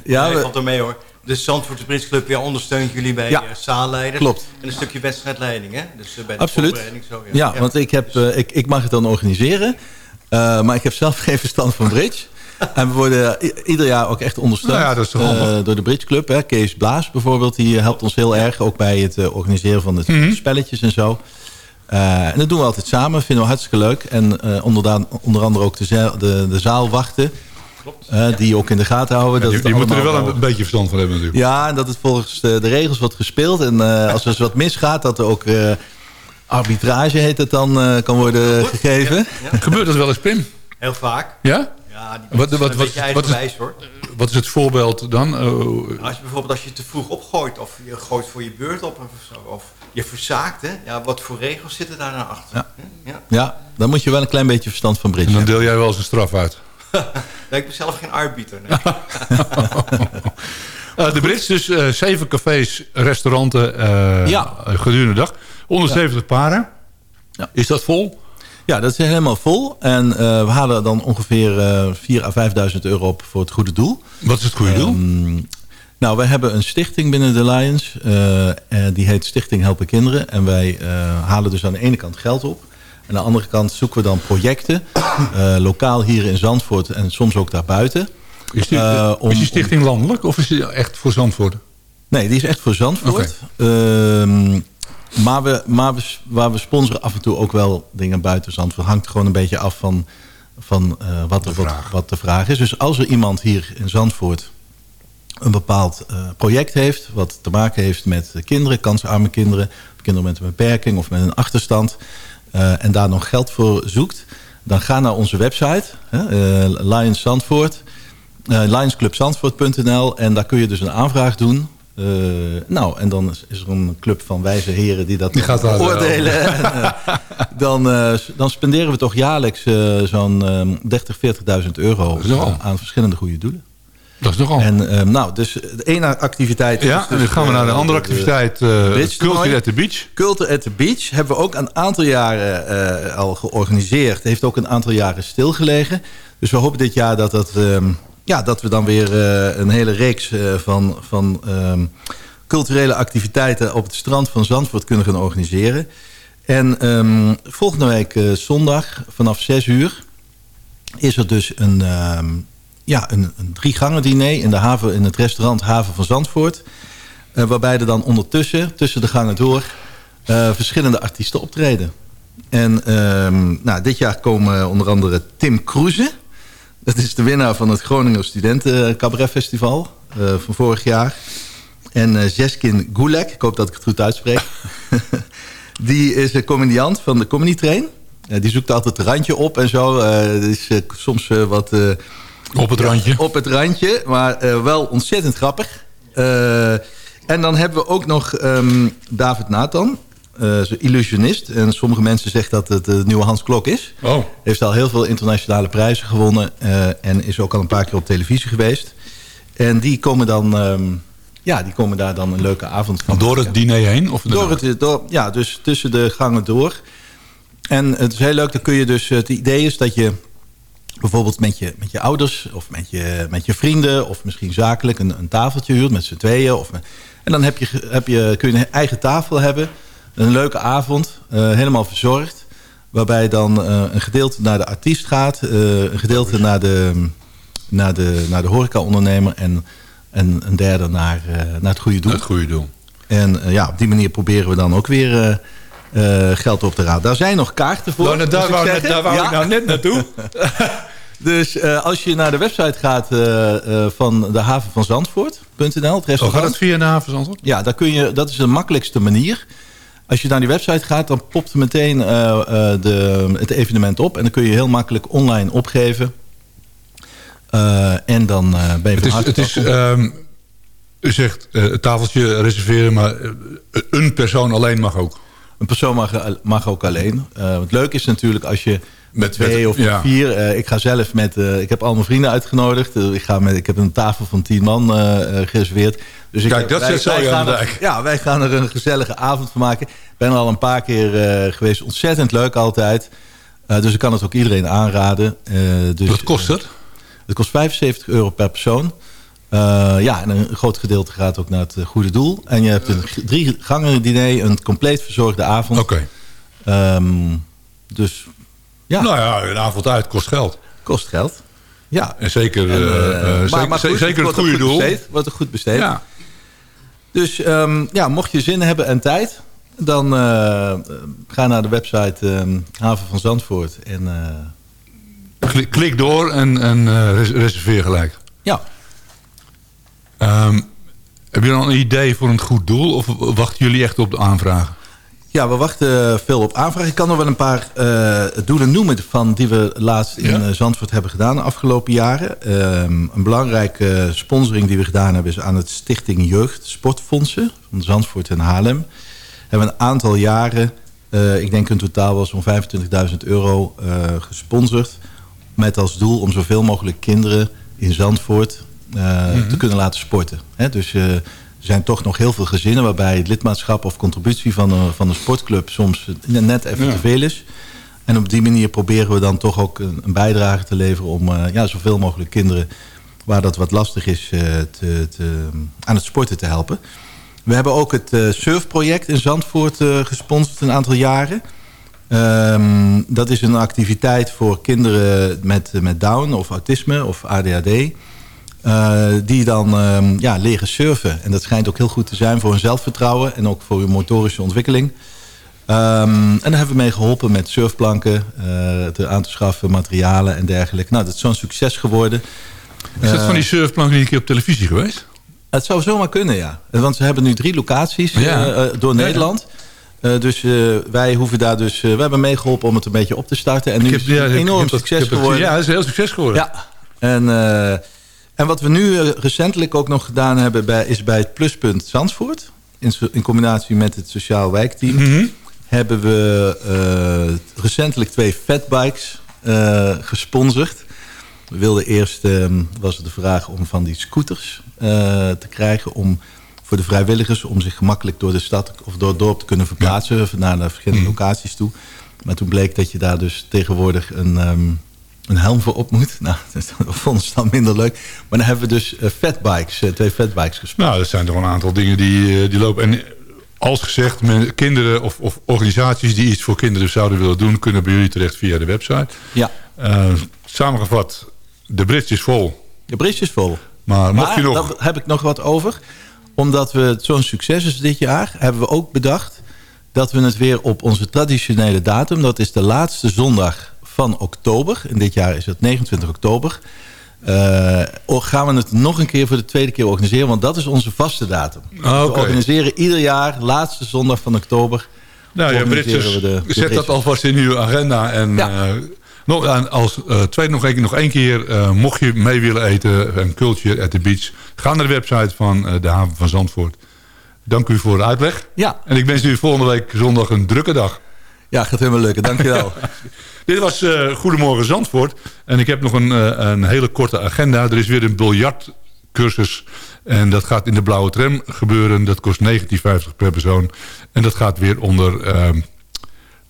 Ja, nee, we- valt er mee hoor. De Zandvoortse Bridgeclub ja, ondersteunt jullie bij Ja, zaalleiders. klopt. En een stukje wedstrijdleiding, hè? Dus bij de Absoluut. zo. Ja, want ik, heb, eh, ik, ik mag het dan organiseren. Eh, maar ik heb zelf [LAUGHS] geen verstand van bridge. [LAUGHS] En we worden ieder jaar ook echt ondersteund Nou ja, dat is eh, door de Bridge Club. Hè. Kees Blaas bijvoorbeeld, die helpt ons heel erg. Ook bij het eh, organiseren van de Mhm. spelletjes en zo. Eh, en dat doen we altijd samen, vinden we hartstikke leuk. En eh, onderdaan, onder andere ook de, zaal, de, de zaalwachten. eh, Die ook in de gaten houden. dat die moeten er wel een beetje verstand van hebben natuurlijk. ja, en dat het volgens de, de regels wordt gespeeld. En eh, als er eens wat misgaat, dat er ook eh, arbitrage heet het dan, eh, kan worden gegeven. Gebeurt dat wel eens, Pim? Heel vaak. Ja? Ja, die Wat, wat, is, hoor. wat is het voorbeeld dan? Eh, Als je bijvoorbeeld als je te vroeg opgooit of je gooit voor je beurt op of zo, of je verzaakt, hè? Ja, wat voor regels zitten daar naar achter? Ja. Ja. Ja, dan moet je wel een klein beetje verstand van bridge en dan deel jij wel eens een straf uit. [LAUGHS] Nee, ik ben zelf geen arbiter. Nee. [LAUGHS] Eh, de Brits, dus eh, zeven cafés, restauranten eh, Ja. gedurende de dag. 170 paren. Ja. Is dat vol? Ja, dat is helemaal vol. En eh, we halen dan ongeveer eh 4.000 à 5.000 euro op voor het goede doel. Wat is het goede doel? Ehm, nou, we hebben een stichting binnen de Lions. eh, die heet Stichting Helpen Kinderen. En wij halen dus aan de ene kant geld op. En aan de andere kant zoeken we dan projecten. lokaal hier in Zandvoort en soms ook daarbuiten. Is die, om- is die stichting landelijk of is die echt voor Zandvoort? Nee, die is echt voor Zandvoort. Maar we, maar we, waar we sponsoren af en toe ook wel dingen buiten Zandvoort. Hangt gewoon een beetje af van, van eh, wat, De wat, de vraag is. Dus als er iemand hier in Zandvoort een bepaald eh, project heeft... wat te maken heeft met kinderen, kansarme kinderen... of kinderen met een beperking of met een achterstand... eh, en daar nog geld voor zoekt... dan ga naar onze website, Lions Zandvoort, lionsclubzandvoort.nl en daar kun je dus een aanvraag doen. Eh, nou, en dan is- er een club van wijze heren die dat Die gaat daar, beoordelen. [LAUGHS] En, eh, dan, eh, dan spenderen we toch jaarlijks zo'n eh, 30, 40.000 euro aan verschillende goede doelen. Dat is nogal. En eh, nou, dus de ene activiteit... is Ja, dus, en dan gaan we naar de andere de- activiteit. Culture at the Beach. Culture at the Beach hebben we ook een aantal jaren al georganiseerd. Heeft ook een aantal jaren stilgelegen. Dus we hopen dit jaar dat, dat, ehm, ja, dat we dan weer eh, een hele reeks eh, van, van ehm, culturele activiteiten op het strand van Zandvoort kunnen gaan organiseren. En ehm, volgende week eh, zondag vanaf 6 uur is er dus een, ehm, ja, een, een drie gangen diner in, de haven, in het restaurant Haven van Zandvoort. Waarbij er dan ondertussen, tussen de gangen door, verschillende artiesten optreden. En nou, dit jaar komen onder andere Tim Kroeze. Dat is de winnaar van het Groninger Studenten Cabaret Festival eh, van vorig jaar. En eh Zeskin Gulek, ik hoop dat ik het goed uitspreek. [LAUGHS] die is een comediant van de Comedy Train. Die zoekt altijd het randje op en zo. Dat is eh, soms eh, wat... Op het randje. op het randje, maar wel ontzettend grappig. En dan hebben we ook nog ehm, David Nathan, eh zo'n illusionist. En sommige mensen zeggen dat het de nieuwe Hans Klok is. Oh. Heeft al heel veel internationale prijzen gewonnen. eh, en is ook al een paar keer op televisie geweest. En die komen dan... ehm, ja, die komen daar dan een leuke avond van. Door het diner heen? Of Door het, door, ja, dus tussen de gangen door. En het is heel leuk, dan kun je dus... Het idee is dat je bijvoorbeeld met je, met je ouders... of met je, met je vrienden, of misschien zakelijk... een, een tafeltje huurt met z'n tweeën. Of met- en dan heb je, heb je, kun je een eigen tafel hebben. Een leuke avond, eh, helemaal verzorgd. Waarbij dan eh, een gedeelte naar de artiest gaat... eh, een gedeelte naar de, naar de, naar de horeca-ondernemer... en, en een derde naar, naar het goede doel. Het goede doel. En ja, op die manier proberen we dan ook weer geld op te raden. Daar zijn nog kaarten voor. Nou, daar wou, net, daar wou Ja. ik nou net naartoe. [LAUGHS] [LAUGHS] Dus als je naar de website gaat van de haven van Zandvoort.nl, het Oh, gaat het via de havenzandvoort? Ja, daar kun je, dat is de makkelijkste manier. Als je naar die website gaat, dan popt er meteen eh, eh, de, het evenement op. En dan kun je heel makkelijk online opgeven. Eh, en dan ben je Het van is, het is ehm, u zegt het tafeltje reserveren, maar een persoon alleen mag ook. Een persoon mag, mag ook alleen. Het leuke is natuurlijk als je met twee of ja. vier... eh, ik ga zelf met... eh, ik heb al mijn vrienden uitgenodigd. Eh, ik, ga met, ik heb een tafel van tien man gereserveerd. Dus ik, Kijk, dat wij- Jan gaan er-. Ja, wij gaan er een gezellige avond van maken. Ik ben er al een paar keer geweest. Ontzettend leuk altijd. Dus ik kan het ook iedereen aanraden. Dus, Wat kost het? het kost 75 euro per persoon. Ja, en een groot gedeelte gaat ook naar het goede doel. En je hebt een drie gangen diner, een compleet verzorgde avond. Oké. Ehm, dus ja, Nou ja, een avond uit kost geld. kost geld. Ja. En zeker, En, eh, eh, eh, maar- zeker, maar goed, zeker het goede goed doel. Besteed, wordt er goed besteed. Ja. Dus ehm, ja, mocht je zin hebben en tijd... dan ga naar de website ehm, Haven van Zandvoort. En Klik, klik door en, en res- reserveer gelijk. ja, Ehm, heb je dan een idee voor een goed doel? Of wachten jullie echt op de aanvragen? Ja, we wachten veel op aanvraag. Ik kan nog wel een paar eh, doelen noemen van die we laatst in Ja. eh, Zandvoort hebben gedaan de afgelopen jaren. Ehm, een belangrijke sponsoring die we gedaan hebben is aan het Stichting Jeugd Sportfondsen van Zandvoort en Haarlem. Hebben we een aantal jaren, eh, ik denk in totaal was zo'n 25.000 euro eh, gesponsord. Met als doel om zoveel mogelijk kinderen in Zandvoort eh, te kunnen laten sporten. Hè, dus eh, zijn toch nog heel veel gezinnen waarbij het lidmaatschap of contributie van een, van een sportclub soms net even Ja. te veel is. En op die manier proberen we dan toch ook een, een bijdrage te leveren om eh, ja, zoveel mogelijk kinderen waar dat wat lastig is eh, te, te, aan het sporten te helpen. We hebben ook het eh, surfproject in Zandvoort gesponsord een aantal jaren. Ehm, dat is een activiteit voor kinderen met, met Down of autisme of ADHD. Eh, die dan ehm, ja, leren surfen. En dat schijnt ook heel goed te zijn voor hun zelfvertrouwen... en ook voor hun motorische ontwikkeling. Ehm, en daar hebben we mee geholpen met surfplanken... eh, te aan te schaffen, materialen en dergelijke. Nou, dat is zo'n succes geworden. Is dat Eh, van die surfplank die een keer op televisie geweest? het zou zomaar kunnen, ja. Want ze hebben nu drie locaties Ja. door. Nederland. Dus wij hoeven daar dus... we hebben meegeholpen om het een beetje op te starten. En nu heb- is het ja, enorm heb succes heb geworden. Ja, het is heel succes geworden. Ja. En, en wat we nu eh, recentelijk ook nog gedaan hebben... Bij, is bij het pluspunt Zandvoort... in, in combinatie met het sociaal wijkteam... Mhm. hebben we eh, recentelijk twee fatbikes eh gesponsord. We wilden eerst, eh, was het de vraag om van die scooters te krijgen... om voor de vrijwilligers om zich gemakkelijk door de stad of door het dorp te kunnen verplaatsen... naar de verschillende locaties toe. Maar toen bleek dat je daar dus tegenwoordig een, ehm, een helm voor op moet. [LAUGHS] Nou, dat vonden ze dan minder leuk. Maar dan hebben we dus eh, fatbikes, eh, twee fatbikes gespeeld. Nou, dat zijn toch een aantal dingen die, eh, die lopen. En als gezegd, men- kinderen of, of organisaties die iets voor kinderen zouden willen doen... kunnen bij jullie terecht via de website. Ja. Samengevat, de bridge is vol. De bridge is vol. Maar mocht je nog... daar heb ik nog wat over. Omdat we het zo'n succes is dit jaar... hebben we ook bedacht dat we het weer op onze traditionele datum... dat is de laatste zondag van oktober. In dit jaar is het 29 oktober. eh, gaan we het nog een keer voor de tweede keer organiseren. Want dat is onze vaste datum. Ah, We oké. organiseren ieder jaar, laatste zondag van oktober... Nou ja, Britsers, we de- de zet dat alvast in uw agenda. En eh, nog, en als eh, tweede nog één, nog één keer, mocht je mee willen eten, een culture at the beach, ga naar de website van de haven van Zandvoort. Dank u voor de uitleg. Ja. En ik wens u volgende week zondag een drukke dag. Ja, gaat helemaal lukken. Dankjewel. [LAUGHS] Dit was eh, Goedemorgen Zandvoort. En ik heb nog een, eh, een hele korte agenda. Er is weer een biljartcursus. En dat gaat in de blauwe tram gebeuren. Dat kost 19,50 per persoon. En dat gaat weer onder ehm,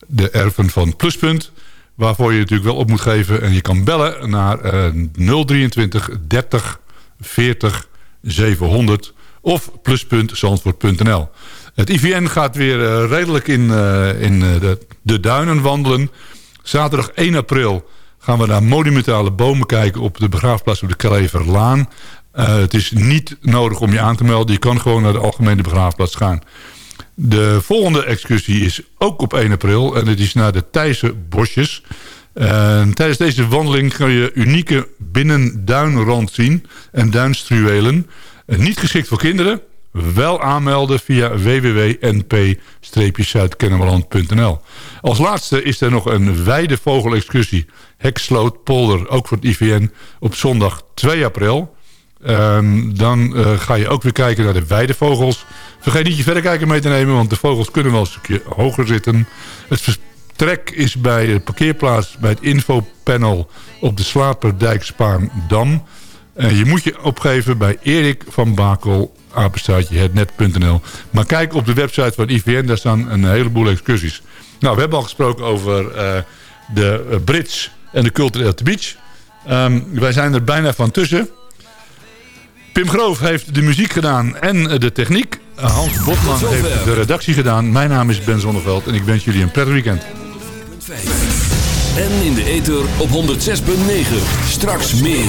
de erven van Pluspunt. Waarvoor je natuurlijk wel op moet geven. En je kan bellen naar eh 023 30 40 700 of pluspuntzandvoort.nl. Het IVN gaat weer eh, redelijk in, eh, in eh, de, de duinen wandelen. Zaterdag 1 april gaan we naar monumentale bomen kijken... op de begraafplaats op de Kleverlaan. Eh het is niet nodig om je aan te melden. Je kan gewoon naar de algemene begraafplaats gaan. De volgende excursie is ook op 1 april. En het is naar de Thijse Bosjes. En tijdens deze wandeling kan je unieke binnenduinrand zien. En duinstruwelen. Niet geschikt voor kinderen. Wel aanmelden via www.np-zuidkennemerland.nl Als laatste is er nog een weidevogelexcursie. Heksloot Polder, ook voor het IVN, op zondag 2 april. Ehm, dan eh, ga je ook weer kijken naar de weidevogels. Vergeet niet je verrekijker mee te nemen, want de vogels kunnen wel een stukje hoger zitten. Het vertrek is bij de parkeerplaats bij het infopanel op de Slaperdijk Spaandam. Eh, je moet je opgeven bij Erik van Bakel, apenstaartje hetnet.nl. Maar kijk op de website van IVN, daar staan een heleboel excursies. Nou, we hebben al gesproken over eh, de eh, Brits en de Culture at the Beach. Ehm, wij zijn er bijna van tussen. Pim Groof heeft de muziek gedaan en eh, de techniek. Hans Botman heeft de redactie gedaan. Mijn naam is Ben Zonneveld en ik wens jullie een prettig weekend. En in de ether op 106.9. Straks meer.